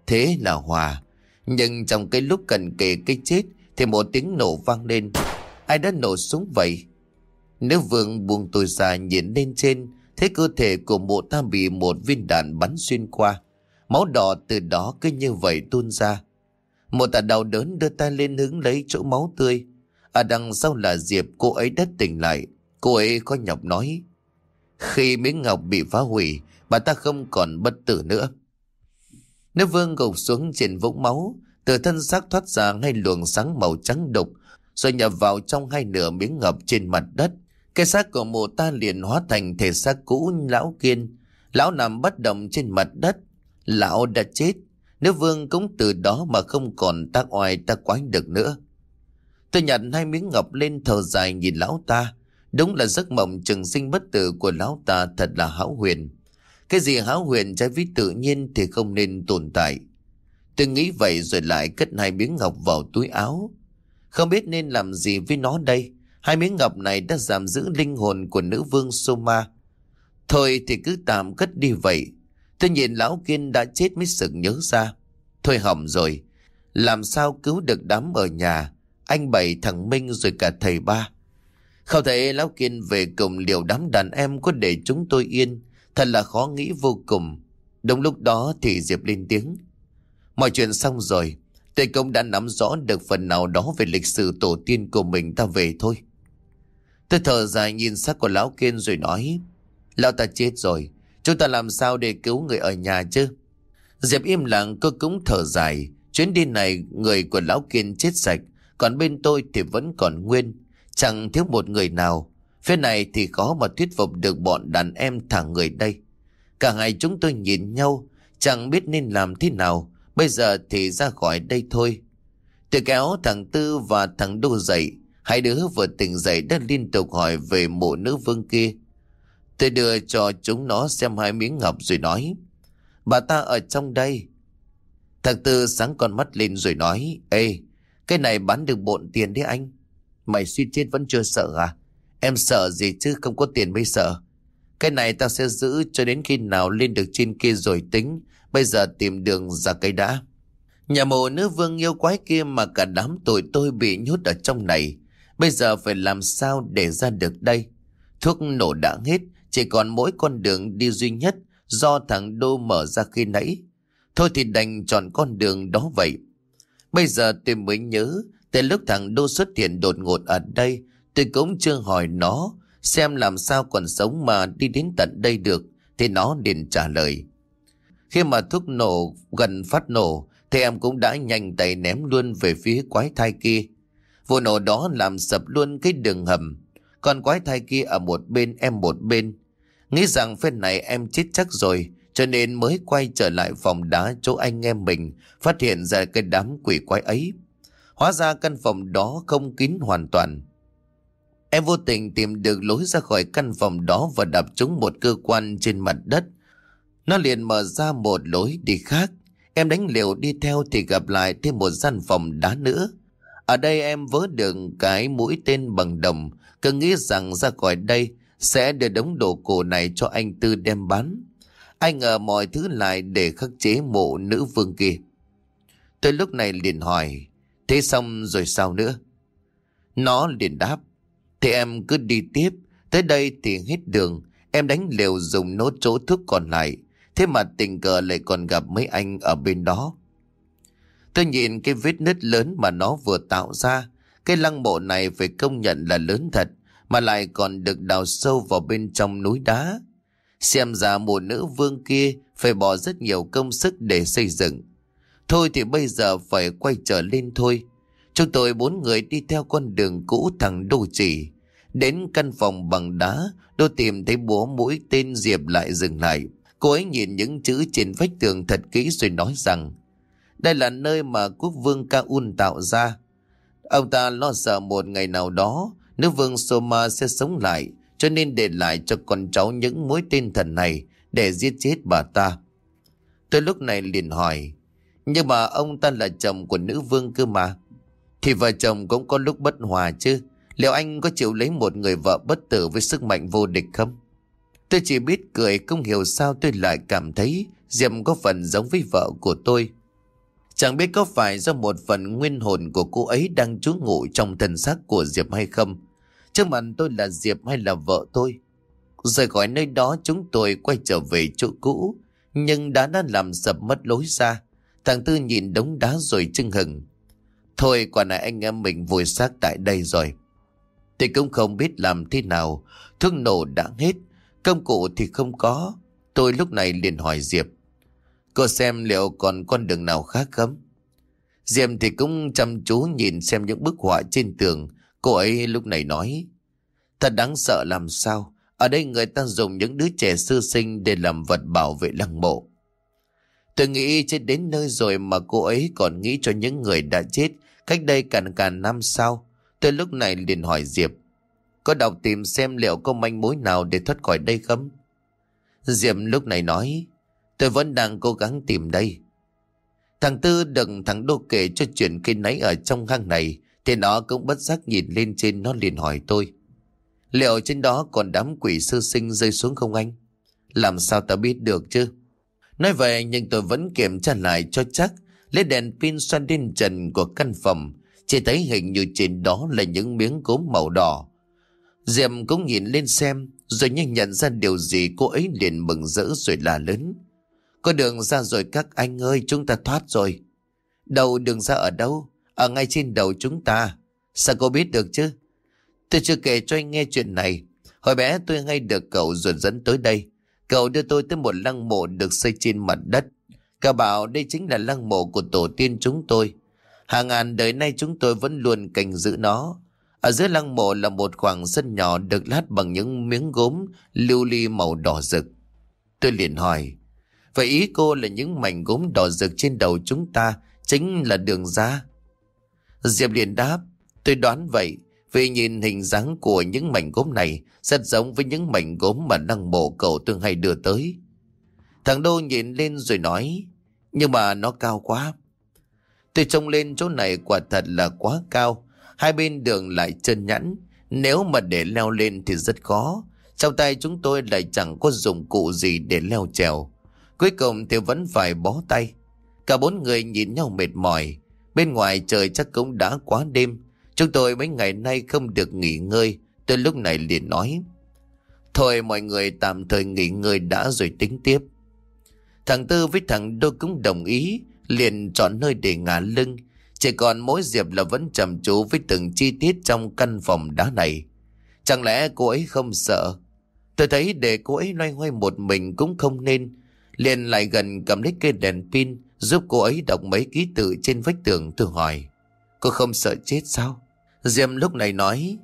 Thế là hòa. Nhưng trong cái lúc cần kề cái chết thì một tiếng nổ vang lên. Ai đã nổ súng vậy? Nếu vương buông tôi ra nhìn lên trên, thấy cơ thể của mộ ta bị một viên đạn bắn xuyên qua. Máu đỏ từ đó cứ như vậy tuôn ra. Một tà đau đớn đưa tay lên hứng lấy chỗ máu tươi. Ở đằng sau là Diệp cô ấy đã tỉnh lại. Cô ấy có nhọc nói. Khi miếng ngọc bị phá hủy, bà ta không còn bất tử nữa. Nữ vương gục xuống trên vũng máu, từ thân xác thoát ra ngay luồng sáng màu trắng đục, rồi nhập vào trong hai nửa miếng ngọc trên mặt đất. Cái xác của mụ ta liền hóa thành thể xác cũ lão kiên. Lão nằm bất động trên mặt đất. Lão đã chết. Nếu vương cũng từ đó mà không còn tác oai ta quái được nữa. Tôi nhặt hai miếng ngọc lên thở dài nhìn lão ta. Đúng là giấc mộng trường sinh bất tử của lão ta thật là hão huyền. Cái gì hão huyền trái với tự nhiên thì không nên tồn tại. Tôi nghĩ vậy rồi lại cất hai miếng ngọc vào túi áo. Không biết nên làm gì với nó đây. Hai miếng ngọc này đã giảm giữ linh hồn của nữ vương Soma. Thôi thì cứ tạm cất đi vậy. Tôi nhìn lão kiên đã chết mới sực nhớ ra. Thôi hỏng rồi. Làm sao cứu được đám ở nhà. Anh Bảy thằng Minh rồi cả thầy ba. Không thể lão kiên về cùng liều đám đàn em có để chúng tôi yên. Thật là khó nghĩ vô cùng. Đúng lúc đó thì Diệp lên tiếng. Mọi chuyện xong rồi. Tôi cũng đã nắm rõ được phần nào đó về lịch sử tổ tiên của mình ta về thôi. Tôi thở dài nhìn sắc của lão kiên rồi nói. Lão ta chết rồi. Chúng ta làm sao để cứu người ở nhà chứ? Diệp im lặng cơ cũng thở dài. Chuyến đi này, người của lão kiên chết sạch. Còn bên tôi thì vẫn còn nguyên. Chẳng thiếu một người nào. Phía này thì khó mà thuyết phục được bọn đàn em thả người đây. Cả ngày chúng tôi nhìn nhau. Chẳng biết nên làm thế nào. Bây giờ thì ra khỏi đây thôi. Tôi kéo thằng Tư và thằng Đô dậy. Hai đứa vừa tỉnh dậy đã liên tục hỏi về mộ nữ vương kia. Tôi đưa cho chúng nó xem hai miếng ngọc rồi nói. Bà ta ở trong đây. Thằng Tư sáng con mắt lên rồi nói. Ê, cái này bán được bộn tiền đấy anh. Mày suy chết vẫn chưa sợ à? Em sợ gì chứ không có tiền mới sợ. Cái này tao sẽ giữ cho đến khi nào lên được trên kia rồi tính. Bây giờ tìm đường ra cây đã. Nhà mộ nữ vương yêu quái kia mà cả đám tụi tôi bị nhốt ở trong này. Bây giờ phải làm sao để ra được đây? Thuốc nổ đã hết, chỉ còn mỗi con đường đi duy nhất do thằng Đô mở ra khi nãy. Thôi thì đành chọn con đường đó vậy. Bây giờ tôi mới nhớ, từ lúc thằng Đô xuất hiện đột ngột ở đây, tôi cũng chưa hỏi nó xem làm sao còn sống mà đi đến tận đây được, thì nó liền trả lời. Khi mà thuốc nổ gần phát nổ, thì em cũng đã nhanh tay ném luôn về phía quái thai kia. Vụ nổ đó làm sập luôn cái đường hầm. Còn quái thai kia ở một bên, em một bên. Nghĩ rằng phen này em chết chắc rồi, cho nên mới quay trở lại phòng đá chỗ anh em mình, phát hiện ra cái đám quỷ quái ấy. Hóa ra căn phòng đó không kín hoàn toàn. Em vô tình tìm được lối ra khỏi căn phòng đó và đập trúng một cơ quan trên mặt đất. Nó liền mở ra một lối đi khác. Em đánh liều đi theo thì gặp lại thêm một gian phòng đá nữa. Ở đây em vớ được cái mũi tên bằng đồng, cứ nghĩ rằng ra khỏi đây sẽ đưa đống đồ cổ này cho anh Tư đem bán. Anh ngờ mọi thứ lại để khắc chế mộ nữ vương kia. Tôi lúc này liền hỏi, thế xong rồi sao nữa? Nó liền đáp, thì em cứ đi tiếp, tới đây thì hết đường, em đánh liều dùng nốt chỗ thuốc còn lại. Thế mà tình cờ lại còn gặp mấy anh ở bên đó. Tôi nhìn cái vết nứt lớn mà nó vừa tạo ra. Cái lăng mộ này phải công nhận là lớn thật, mà lại còn được đào sâu vào bên trong núi đá. Xem ra một nữ vương kia phải bỏ rất nhiều công sức để xây dựng. Thôi thì bây giờ phải quay trở lên thôi. Chúng tôi bốn người đi theo con đường cũ thẳng Đô Chỉ. Đến căn phòng bằng đá, Đô tìm thấy búa mũi tên Diệp lại dừng lại. Cô ấy nhìn những chữ trên vách tường thật kỹ rồi nói rằng đây là nơi mà quốc vương Kaun tạo ra. Ông ta lo sợ một ngày nào đó, nước vương Soma sẽ sống lại, cho nên để lại cho con cháu những mối tên thần này để giết chết bà ta. Tôi lúc này liền hỏi, nhưng mà ông ta là chồng của nữ vương cơ mà. Thì vợ chồng cũng có lúc bất hòa chứ. Liệu anh có chịu lấy một người vợ bất tử với sức mạnh vô địch không? Tôi chỉ biết cười không hiểu sao tôi lại cảm thấy Diệm có phần giống với vợ của tôi. Chẳng biết có phải do một phần nguyên hồn của cô ấy đang trú ngụ trong thân xác của Diệp hay không. Trước mặt tôi là Diệp hay là vợ tôi. Rời khỏi nơi đó, chúng tôi quay trở về chỗ cũ. Nhưng đá đã làm sập mất lối ra. Thằng Tư nhìn đống đá rồi chưng hừng. Thôi, quả này anh em mình vùi xác tại đây rồi. Thì cũng không biết làm thế nào. Thuốc nổ đã hết. Công cụ thì không có. Tôi lúc này liền hỏi Diệp. Cô xem liệu còn con đường nào khác không? Diệp thì cũng chăm chú nhìn xem những bức họa trên tường. Cô ấy lúc này nói. Thật đáng sợ làm sao. Ở đây người ta dùng những đứa trẻ sơ sinh để làm vật bảo vệ lăng mộ. Tôi nghĩ chết đến nơi rồi mà cô ấy còn nghĩ cho những người đã chết cách đây càng càng năm sau. Tôi lúc này liền hỏi Diệp. Có đọc tìm xem liệu có manh mối nào để thoát khỏi đây không? Diệp lúc này nói. Tôi vẫn đang cố gắng tìm đây. Thằng Tư đừng thằng Đô kể cho chuyện cây nấy ở trong hang này, Thì nó cũng bất giác nhìn lên trên, nó liền hỏi tôi. Liệu trên đó còn đám quỷ sư sinh rơi xuống không anh? Làm sao ta biết được chứ? Nói vậy nhưng tôi vẫn kiểm tra lại cho chắc. Lấy đèn pin xoan lên trần của căn phòng. Chỉ thấy hình như trên đó là những miếng gốm màu đỏ. Diệm cũng nhìn lên xem. Rồi nhanh nhận ra điều gì cô ấy liền mừng rỡ rồi là lớn. Có đường ra rồi các anh ơi chúng ta thoát rồi. Đầu đường ra ở đâu? Ở ngay trên đầu chúng ta. Sao cô biết được chứ? Tôi chưa kể cho anh nghe chuyện này. Hồi bé tôi ngay được cậu ruột dẫn tới đây. Cậu đưa tôi tới một lăng mộ được xây trên mặt đất. Cậu bảo đây chính là lăng mộ của tổ tiên chúng tôi. Hàng ngàn đời nay chúng tôi vẫn luôn canh giữ nó. Ở dưới lăng mộ là một khoảng sân nhỏ được lát bằng những miếng gốm lưu ly màu đỏ rực. Tôi liền hỏi, vậy ý cô là những mảnh gốm đỏ rực trên đầu chúng ta chính là đường ra? Diệp liền đáp, tôi đoán vậy, vì nhìn hình dáng của những mảnh gốm này rất giống với những mảnh gốm mà năng mộ cậu tương hay đưa tới. Thằng Đô nhìn lên rồi nói, nhưng mà nó cao quá. Tôi trông lên chỗ này quả thật là quá cao, Hai bên đường lại chân nhẵn Nếu mà để leo lên thì rất khó Trong tay chúng tôi lại chẳng có dụng cụ gì để leo trèo Cuối cùng thì vẫn phải bó tay. Cả bốn người nhìn nhau mệt mỏi. Bên ngoài trời chắc cũng đã quá đêm. Chúng tôi mấy ngày nay không được nghỉ ngơi. Tôi lúc này liền nói. Thôi mọi người tạm thời nghỉ ngơi đã rồi tính tiếp. Thằng Tư với thằng Đô cũng đồng ý, Liền chọn nơi để ngả lưng. Chỉ còn mỗi Diệp là vẫn trầm chú với từng chi tiết trong căn phòng đá này. Chẳng lẽ cô ấy không sợ? Tôi thấy để cô ấy loay hoay một mình cũng không nên. Liền lại gần cầm lấy cây đèn pin giúp cô ấy đọc mấy ký tự trên vách tường tôi hỏi. Cô không sợ chết sao? Diệp lúc này nói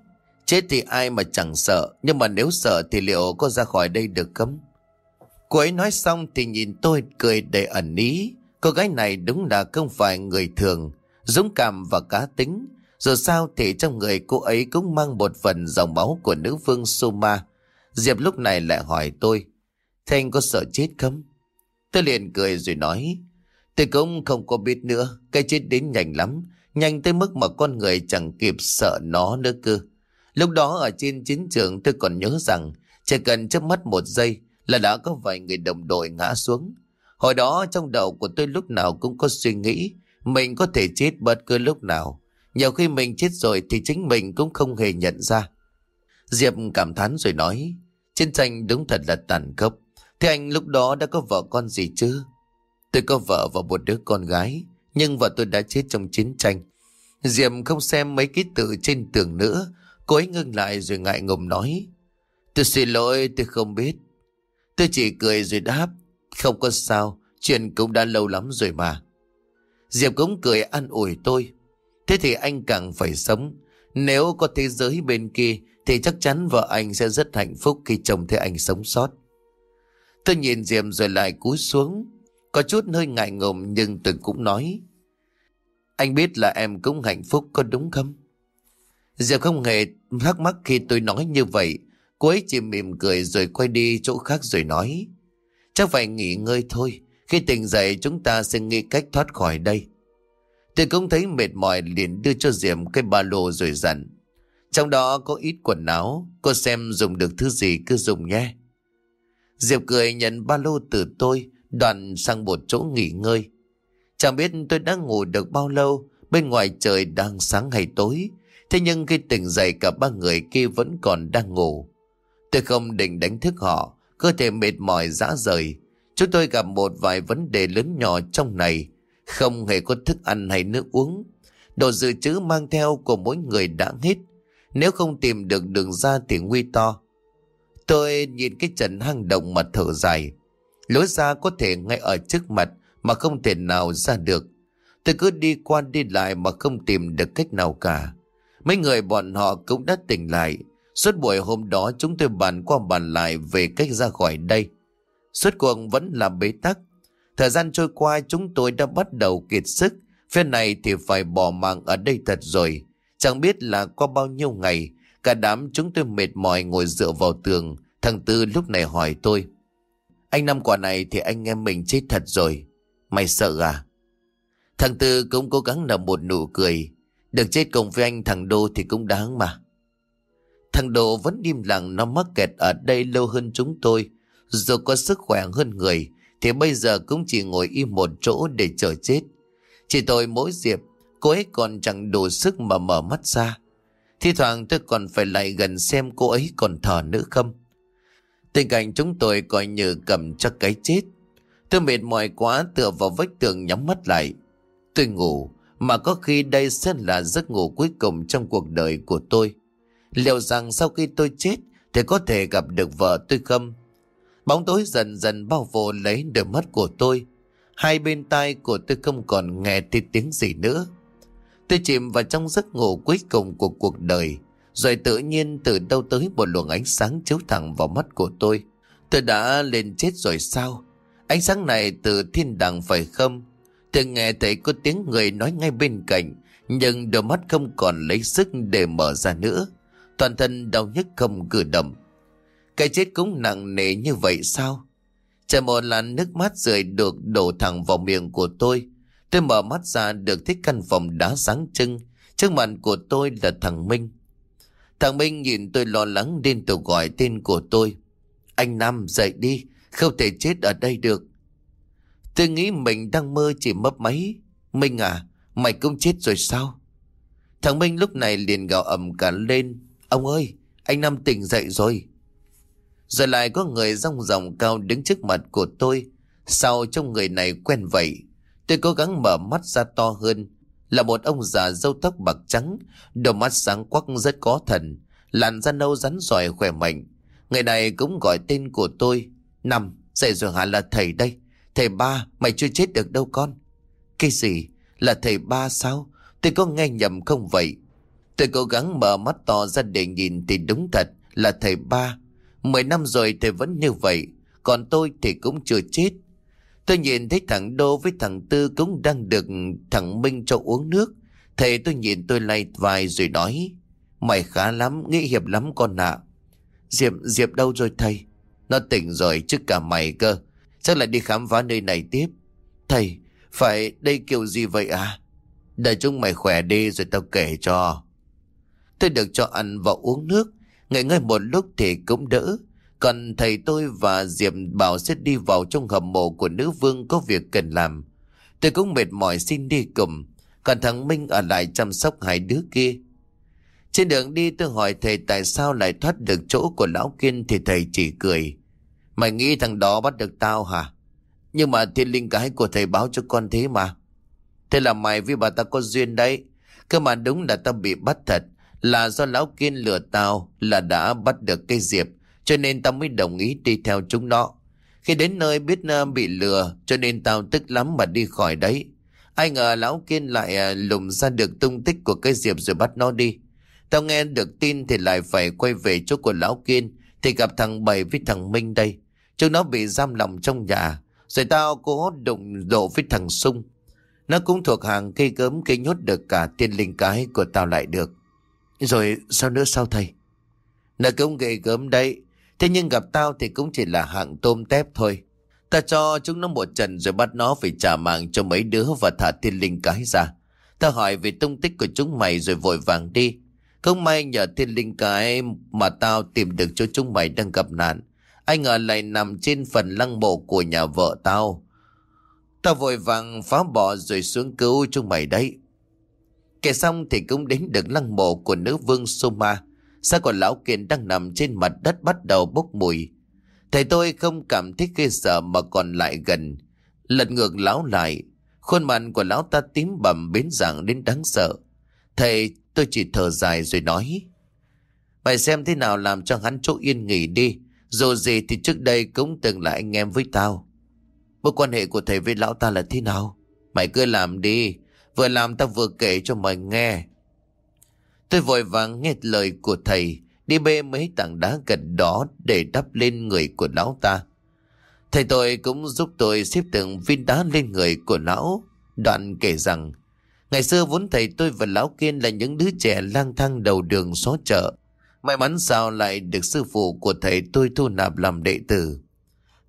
Chết thì ai mà chẳng sợ Nhưng mà nếu sợ thì liệu có ra khỏi đây được không? Cô ấy nói xong thì nhìn tôi cười đầy ẩn ý Cô gái này đúng là không phải người thường dũng cảm và cá tính. Dù sao thì trong người cô ấy cũng mang một phần dòng máu của nữ vương Suma. Diệp lúc này lại hỏi tôi, Thế anh có sợ chết không? Tôi liền cười rồi nói, tôi cũng không có biết nữa, cái chết đến nhanh lắm, nhanh tới mức mà con người chẳng kịp sợ nó nữa cơ. Lúc đó ở trên chiến trường tôi còn nhớ rằng chỉ cần chớp mắt một giây là đã có vài người đồng đội ngã xuống. Hồi đó trong đầu của tôi lúc nào cũng có suy nghĩ mình có thể chết bất cứ lúc nào. Nhiều khi mình chết rồi thì chính mình cũng không hề nhận ra. Diệp cảm thán rồi nói, chiến tranh đúng thật là tàn khốc. Thế anh lúc đó đã có vợ con gì chứ? Tôi có vợ và một đứa con gái, nhưng vợ tôi đã chết trong chiến tranh. Diệp không xem mấy ký tự trên tường nữa, cô ấy ngưng lại rồi ngại ngùng nói. Tôi xin lỗi, tôi không biết. Tôi chỉ cười rồi đáp, không có sao, chuyện cũng đã lâu lắm rồi mà. Diệp cũng cười an ủi tôi. Thế thì anh càng phải sống. Nếu có thế giới bên kia thì chắc chắn vợ anh sẽ rất hạnh phúc khi chồng thấy anh sống sót. Tôi nhìn diệm rồi lại cúi xuống. Có chút hơi ngại ngùng nhưng tôi cũng nói. Anh biết là em cũng hạnh phúc có đúng không? Diệp không hề thắc mắc khi tôi nói như vậy. Cô ấy chỉ mỉm cười rồi quay đi chỗ khác rồi nói. Chắc phải nghỉ ngơi thôi. Khi tỉnh dậy chúng ta sẽ nghĩ cách thoát khỏi đây. Tôi cũng thấy mệt mỏi liền đưa cho Diệm cái ba lô rồi dặn. Trong đó có ít quần áo, cô xem dùng được thứ gì cứ dùng nhé. Diệp cười nhận ba lô từ tôi, đoàn sang một chỗ nghỉ ngơi. Chẳng biết tôi đã ngủ được bao lâu, bên ngoài trời đang sáng hay tối. Thế nhưng khi tỉnh dậy cả ba người kia vẫn còn đang ngủ. Tôi không định đánh thức họ, cơ thể mệt mỏi dã rời. Chúng tôi gặp một vài vấn đề lớn nhỏ trong này, không hề có thức ăn hay nước uống. Đồ dự trữ mang theo của mỗi người đã hết. Nếu không tìm được đường ra thì nguy to. Tôi nhìn cái trần hang động mà thở dài. Lối ra có thể ngay ở trước mặt mà không thể nào ra được. Tôi cứ đi qua đi lại mà không tìm được cách nào cả. Mấy người bọn họ cũng đã tỉnh lại. Suốt buổi hôm đó chúng tôi bàn qua bàn lại về cách ra khỏi đây. Suốt cuộc vẫn là bế tắc. Thời gian trôi qua chúng tôi đã bắt đầu kiệt sức. Phía này thì phải bỏ mạng ở đây thật rồi. Chẳng biết là qua bao nhiêu ngày. Cả đám chúng tôi mệt mỏi ngồi dựa vào tường. Thằng Tư lúc này hỏi tôi. Anh năm quả này thì anh em mình chết thật rồi. Mày sợ à? Thằng Tư cũng cố gắng nở một nụ cười. Được chết cùng với anh thằng Đô thì cũng đáng mà. Thằng Đô vẫn im lặng, nó mắc kẹt ở đây lâu hơn chúng tôi. Dù có sức khỏe hơn người, thì bây giờ cũng chỉ ngồi im một chỗ để chờ chết. Chỉ tôi mỗi dịp, cô ấy còn chẳng đủ sức mà mở mắt ra thì thoảng tôi còn phải lại gần xem cô ấy còn thở nữa không. Tình cảnh chúng tôi coi như cầm cho cái chết. Tôi mệt mỏi quá tựa vào vách tường nhắm mắt lại. Tôi ngủ, mà có khi đây sẽ là giấc ngủ cuối cùng trong cuộc đời của tôi. Liệu rằng sau khi tôi chết thì có thể gặp được vợ tôi không? Bóng tối dần dần bao phủ lấy đôi mắt của tôi. Hai bên tai của tôi không còn nghe thấy tiếng gì nữa. Tôi chìm vào trong giấc ngủ cuối cùng của cuộc đời. Rồi tự nhiên từ đâu tới một luồng ánh sáng chiếu thẳng vào mắt của tôi. Tôi đã lên chết rồi sao? Ánh sáng này từ thiên đàng phải không? Tôi nghe thấy có tiếng người nói ngay bên cạnh, nhưng đôi mắt không còn lấy sức để mở ra nữa. Toàn thân đau nhức không cử động. Cái chết cũng nặng nề như vậy sao? trời một làn nước mắt rơi được đổ thẳng vào miệng của tôi. Tôi mở mắt ra được thấy căn phòng đá sáng trưng. Trước mặt của tôi là thằng Minh. Thằng Minh nhìn tôi lo lắng liên tục gọi tên của tôi. Anh Nam dậy đi, không thể chết ở đây được. Tôi nghĩ mình đang mơ chỉ mấp máy. Minh à, mày cũng chết rồi sao? Thằng Minh lúc này liền gào ầm cả lên. Ông ơi, anh Nam tỉnh dậy rồi. Rồi lại có người rong ròng cao đứng trước mặt của tôi. Sao trong người này quen vậy? Tôi cố gắng mở mắt ra to hơn. Là một ông già râu tóc bạc trắng, đôi mắt sáng quắc rất có thần, làn da nâu rắn giỏi khỏe mạnh. Người này cũng gọi tên của tôi. Nằm, dậy rồi hả là thầy đây. Thầy ba, mày chưa chết được đâu con. Cái gì? Là thầy ba sao? Tôi có nghe nhầm không vậy? Tôi cố gắng mở mắt to ra để nhìn thì đúng thật là thầy ba. Mười năm rồi thầy vẫn như vậy, còn tôi thì cũng chưa chết. Tôi nhìn thấy thằng Đô với thằng Tư cũng đang được thằng Minh cho uống nước. Thầy tôi nhìn tôi lay vai rồi nói, mày khá lắm, nghĩ hiệp lắm con ạ. Diệp, Diệp đâu rồi thầy? Nó tỉnh rồi chứ cả mày cơ. Chắc lại đi khám phá nơi này tiếp. Thầy, phải đây kiểu gì vậy à? Đợi chúng mày khỏe đi rồi tao kể cho. Tôi được cho ăn và uống nước. Ngày ngơi một lúc thì cũng đỡ. Còn thầy tôi và Diệp bảo sẽ đi vào trong hầm mộ của nữ vương có việc cần làm. Tôi cũng mệt mỏi xin đi cùng. Còn thằng Minh ở lại chăm sóc hai đứa kia. Trên đường đi tôi hỏi thầy tại sao lại thoát được chỗ của lão kiên thì thầy chỉ cười. Mày nghĩ thằng đó bắt được tao hả? Nhưng mà thiên linh cái của thầy báo cho con thế mà. Thế là mày với bà ta có duyên đấy. Cơ mà đúng là tao bị bắt thật. Là do lão kiên lừa tao là đã bắt được cây diệp. Cho nên tao mới đồng ý đi theo chúng nó. Khi đến nơi biết nam bị lừa, cho nên tao tức lắm mà đi khỏi đấy. Ai ngờ lão kiên lại lùm lùng ra được tung tích của cây diệp rồi bắt nó đi. Tao nghe được tin thì lại phải quay về chỗ của lão kiên, thì gặp thằng Bảy với thằng Minh đây. Chúng nó bị giam lòng trong nhà. Rồi tao cố đụng độ với thằng Sung. Nó cũng thuộc hàng cây gớm cây nhốt được cả tiên linh cái của tao lại được. Rồi sao nữa sao thầy? Nó cũng gây gớm đấy. Thế nhưng gặp tao thì cũng chỉ là hạng tôm tép thôi. Ta cho chúng nó một trận rồi bắt nó phải trả mạng cho mấy đứa và thả thiên linh cái ra. Ta hỏi về tung tích của chúng mày rồi vội vàng đi. Không may nhờ thiên linh cái mà tao tìm được cho chúng mày đang gặp nạn. Anh ngờ lại nằm trên phần lăng mộ của nhà vợ tao. Tao vội vàng phá bỏ rồi xuống cứu chúng mày đấy. Kể xong thì cũng đến được lăng mộ của nữ vương Soma. Sao còn lão kiên đang nằm trên mặt đất bắt đầu bốc mùi. Thầy tôi không cảm thấy ghê sợ mà còn lại gần. Lật ngược lão lại. Khuôn mặt của lão ta tím bầm biến dạng đến đáng sợ. Thầy, tôi chỉ thở dài rồi nói. Mày xem thế nào làm cho hắn chỗ yên nghỉ đi. Dù gì thì trước đây cũng từng là anh em với tao. Mối quan hệ của thầy với lão ta là thế nào? Mày cứ làm đi. Vừa làm tao vừa kể cho mày nghe. Tôi vội vàng nghe lời của thầy. Đi bê mấy tảng đá gần đó để đắp lên người của lão ta. Thầy tôi cũng giúp tôi xếp từng viên đá lên người của lão. Đoạn kể rằng, ngày xưa vốn thầy tôi và lão kiên là những đứa trẻ lang thang đầu đường xó chợ. May mắn sao lại được sư phụ của thầy tôi thu nạp làm đệ tử.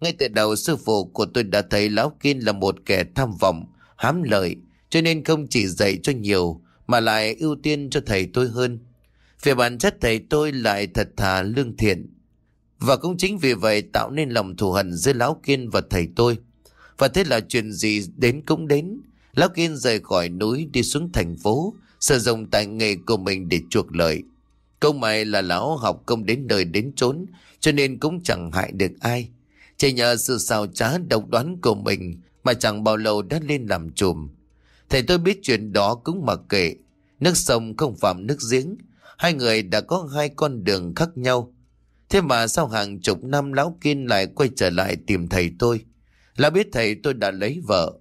Ngay từ đầu sư phụ của tôi đã thấy Lão Kiên là một kẻ tham vọng, hám lợi, cho nên không chỉ dạy cho nhiều, mà lại ưu tiên cho thầy tôi hơn. Về bản chất thầy tôi lại thật thà lương thiện. Và cũng chính vì vậy tạo nên lòng thù hận giữa Lão Kiên và thầy tôi. Và thế là chuyện gì đến cũng đến. Lão Kiên rời khỏi núi đi xuống thành phố, sử dụng tài nghề của mình để chuộc lợi. Công mày là lão học công đến đời đến chốn, cho nên cũng chẳng hại được ai. Chỉ nhờ sự xào trá độc đoán của mình mà chẳng bao lâu đã lên làm chùm. Thầy tôi biết chuyện đó cũng mặc kệ. Nước sông không phạm nước giếng. Hai người đã có hai con đường khác nhau. Thế mà sau hàng chục năm lão Kiên lại quay trở lại tìm thầy tôi. Là biết thầy tôi đã lấy vợ.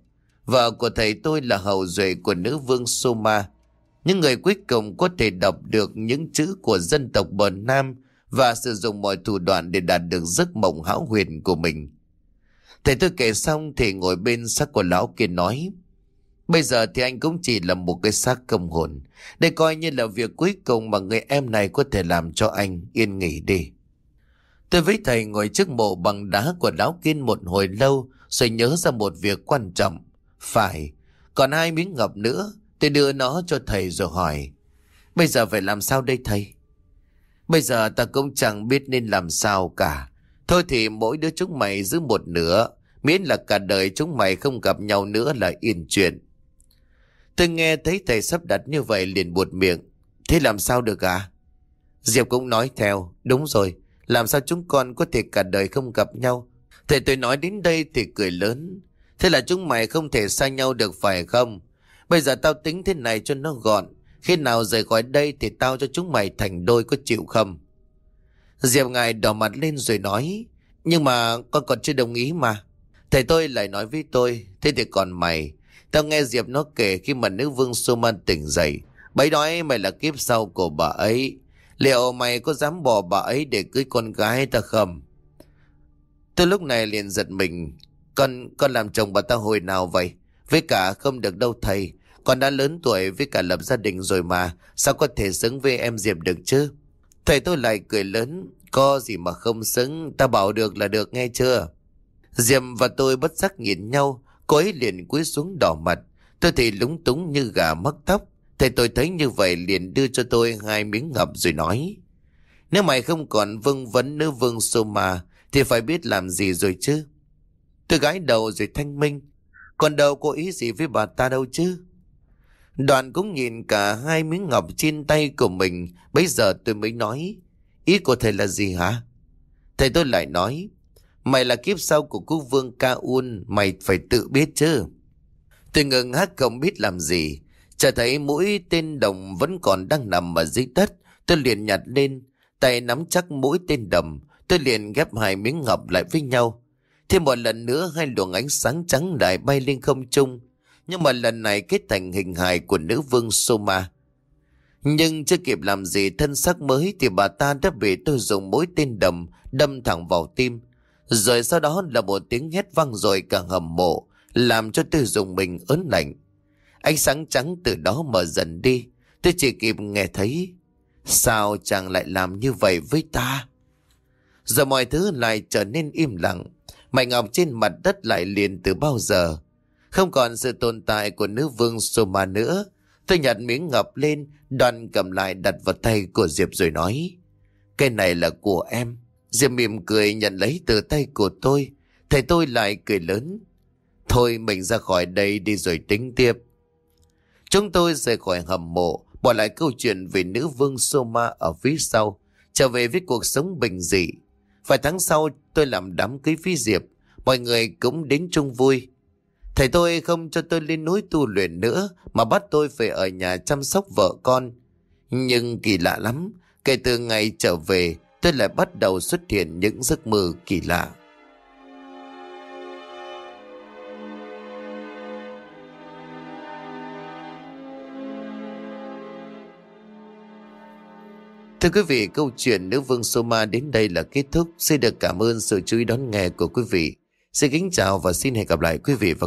Vợ của thầy tôi là hậu duệ của nữ vương Soma. Những người cuối cùng có thể đọc được những chữ của dân tộc bờ Nam và sử dụng mọi thủ đoạn để đạt được giấc mộng hão huyền của mình. Thầy tôi kể xong thì ngồi bên sắc của lão kia nói Bây giờ thì anh cũng chỉ là một cái xác công hồn. Đây coi như là việc cuối cùng mà người em này có thể làm cho anh yên nghỉ đi. Tôi với thầy ngồi trước mộ bằng đá của lão kiên một hồi lâu Rồi nhớ ra một việc quan trọng. Phải, còn hai miếng ngọc nữa Tôi đưa nó cho thầy rồi hỏi. Bây giờ phải làm sao đây thầy? Bây giờ ta cũng chẳng biết nên làm sao cả. Thôi thì mỗi đứa chúng mày giữ một nửa Miễn là cả đời chúng mày không gặp nhau nữa là yên chuyện. Tôi nghe thấy thầy sắp đặt như vậy liền buột miệng. Thế làm sao được à Diệp cũng nói theo. Đúng rồi, Làm sao chúng con có thể cả đời không gặp nhau? Thầy, tôi nói đến đây thì cười lớn. Thế là chúng mày không thể xa nhau được phải không? Bây giờ tao tính thế này cho nó gọn. Khi nào rời khỏi đây thì tao cho chúng mày thành đôi có chịu không? Diệp ngài đỏ mặt lên rồi nói. Nhưng mà con còn chưa đồng ý mà. Thầy tôi lại nói với tôi. Thế thì còn mày Tao nghe Diệp nó kể khi mà nữ vương Suman tỉnh dậy Bấy nói mày là kiếp sau của bà ấy Liệu mày có dám bỏ bà ấy để cưới con gái ta không? Tôi lúc này liền giật mình Con con làm chồng bà ta hồi nào vậy? Với cả không được đâu thầy Con đã lớn tuổi với cả lập gia đình rồi mà Sao có thể xứng với em Diệp được chứ? Thầy tôi lại cười lớn Có gì mà không xứng Ta bảo được là được, nghe chưa? Diệp và tôi bất giác nhìn nhau Cô ấy liền cúi xuống đỏ mặt. Tôi thì lúng túng như gà mắc tóc. Thầy tôi thấy như vậy liền đưa cho tôi hai miếng ngập rồi nói, Nếu mày không còn vương vấn nữ vương Soma Thì phải biết làm gì rồi chứ? Tôi gái đầu rồi thanh minh, Còn đâu có ý gì với bà ta đâu chứ? Đoàn cũng nhìn cả hai miếng ngọc trên tay của mình. Bây giờ tôi mới nói, Ý của thầy là gì hả? Thầy tôi lại nói Mày là kiếp sau của quốc vương Ca Un Mày phải tự biết chứ. Tôi ngừng hát không biết làm gì. Chả thấy mũi tên đồng vẫn còn đang nằm ở dưới đất. Tôi liền nhặt lên, Tay nắm chắc mũi tên đồng. Tôi liền ghép hai miếng ngọc lại với nhau. Thêm một lần nữa, hai luồng ánh sáng trắng lại bay lên không trung. Nhưng mà lần này kết thành hình hài của nữ vương Soma. Nhưng chưa kịp làm gì thân sắc mới Thì bà ta đã bị tôi dùng mũi tên đầm Đâm thẳng vào tim rồi sau đó là một tiếng hét vang rồi cả hầm mộ, làm cho tôi dùng mình ớn lạnh. Ánh sáng trắng từ đó mở dần đi, tôi chỉ kịp nghe thấy. Sao chàng lại làm như vậy với ta? Giờ mọi thứ lại trở nên im lặng, mảnh ngọc trên mặt đất lại liền từ bao giờ. Không còn sự tồn tại của nữ vương Soma nữa. Tôi nhặt miếng ngọc lên, đoàn cầm lại đặt vào tay của Diệp rồi nói. Cái này là của em. Diệp mỉm cười nhận lấy từ tay của tôi. Thầy tôi lại cười lớn. Thôi mình ra khỏi đây đi rồi tính tiếp. Chúng tôi rời khỏi hầm mộ, bỏ lại câu chuyện về nữ vương Soma ở phía sau, trở về với cuộc sống bình dị. Vài tháng sau tôi làm đám cưới phi Diệp, mọi người cũng đến chung vui. Thầy tôi không cho tôi lên núi tu luyện nữa mà bắt tôi phải ở nhà chăm sóc vợ con. Nhưng kỳ lạ lắm, kể từ ngày trở về tôi lại bắt đầu xuất hiện những giấc mơ kỳ lạ. Thưa quý vị, câu chuyện Nữ Vương Soma đến đây là kết thúc. Xin được cảm ơn sự chú ý đón nghe của quý vị. Xin kính chào và xin hẹn gặp lại quý vị và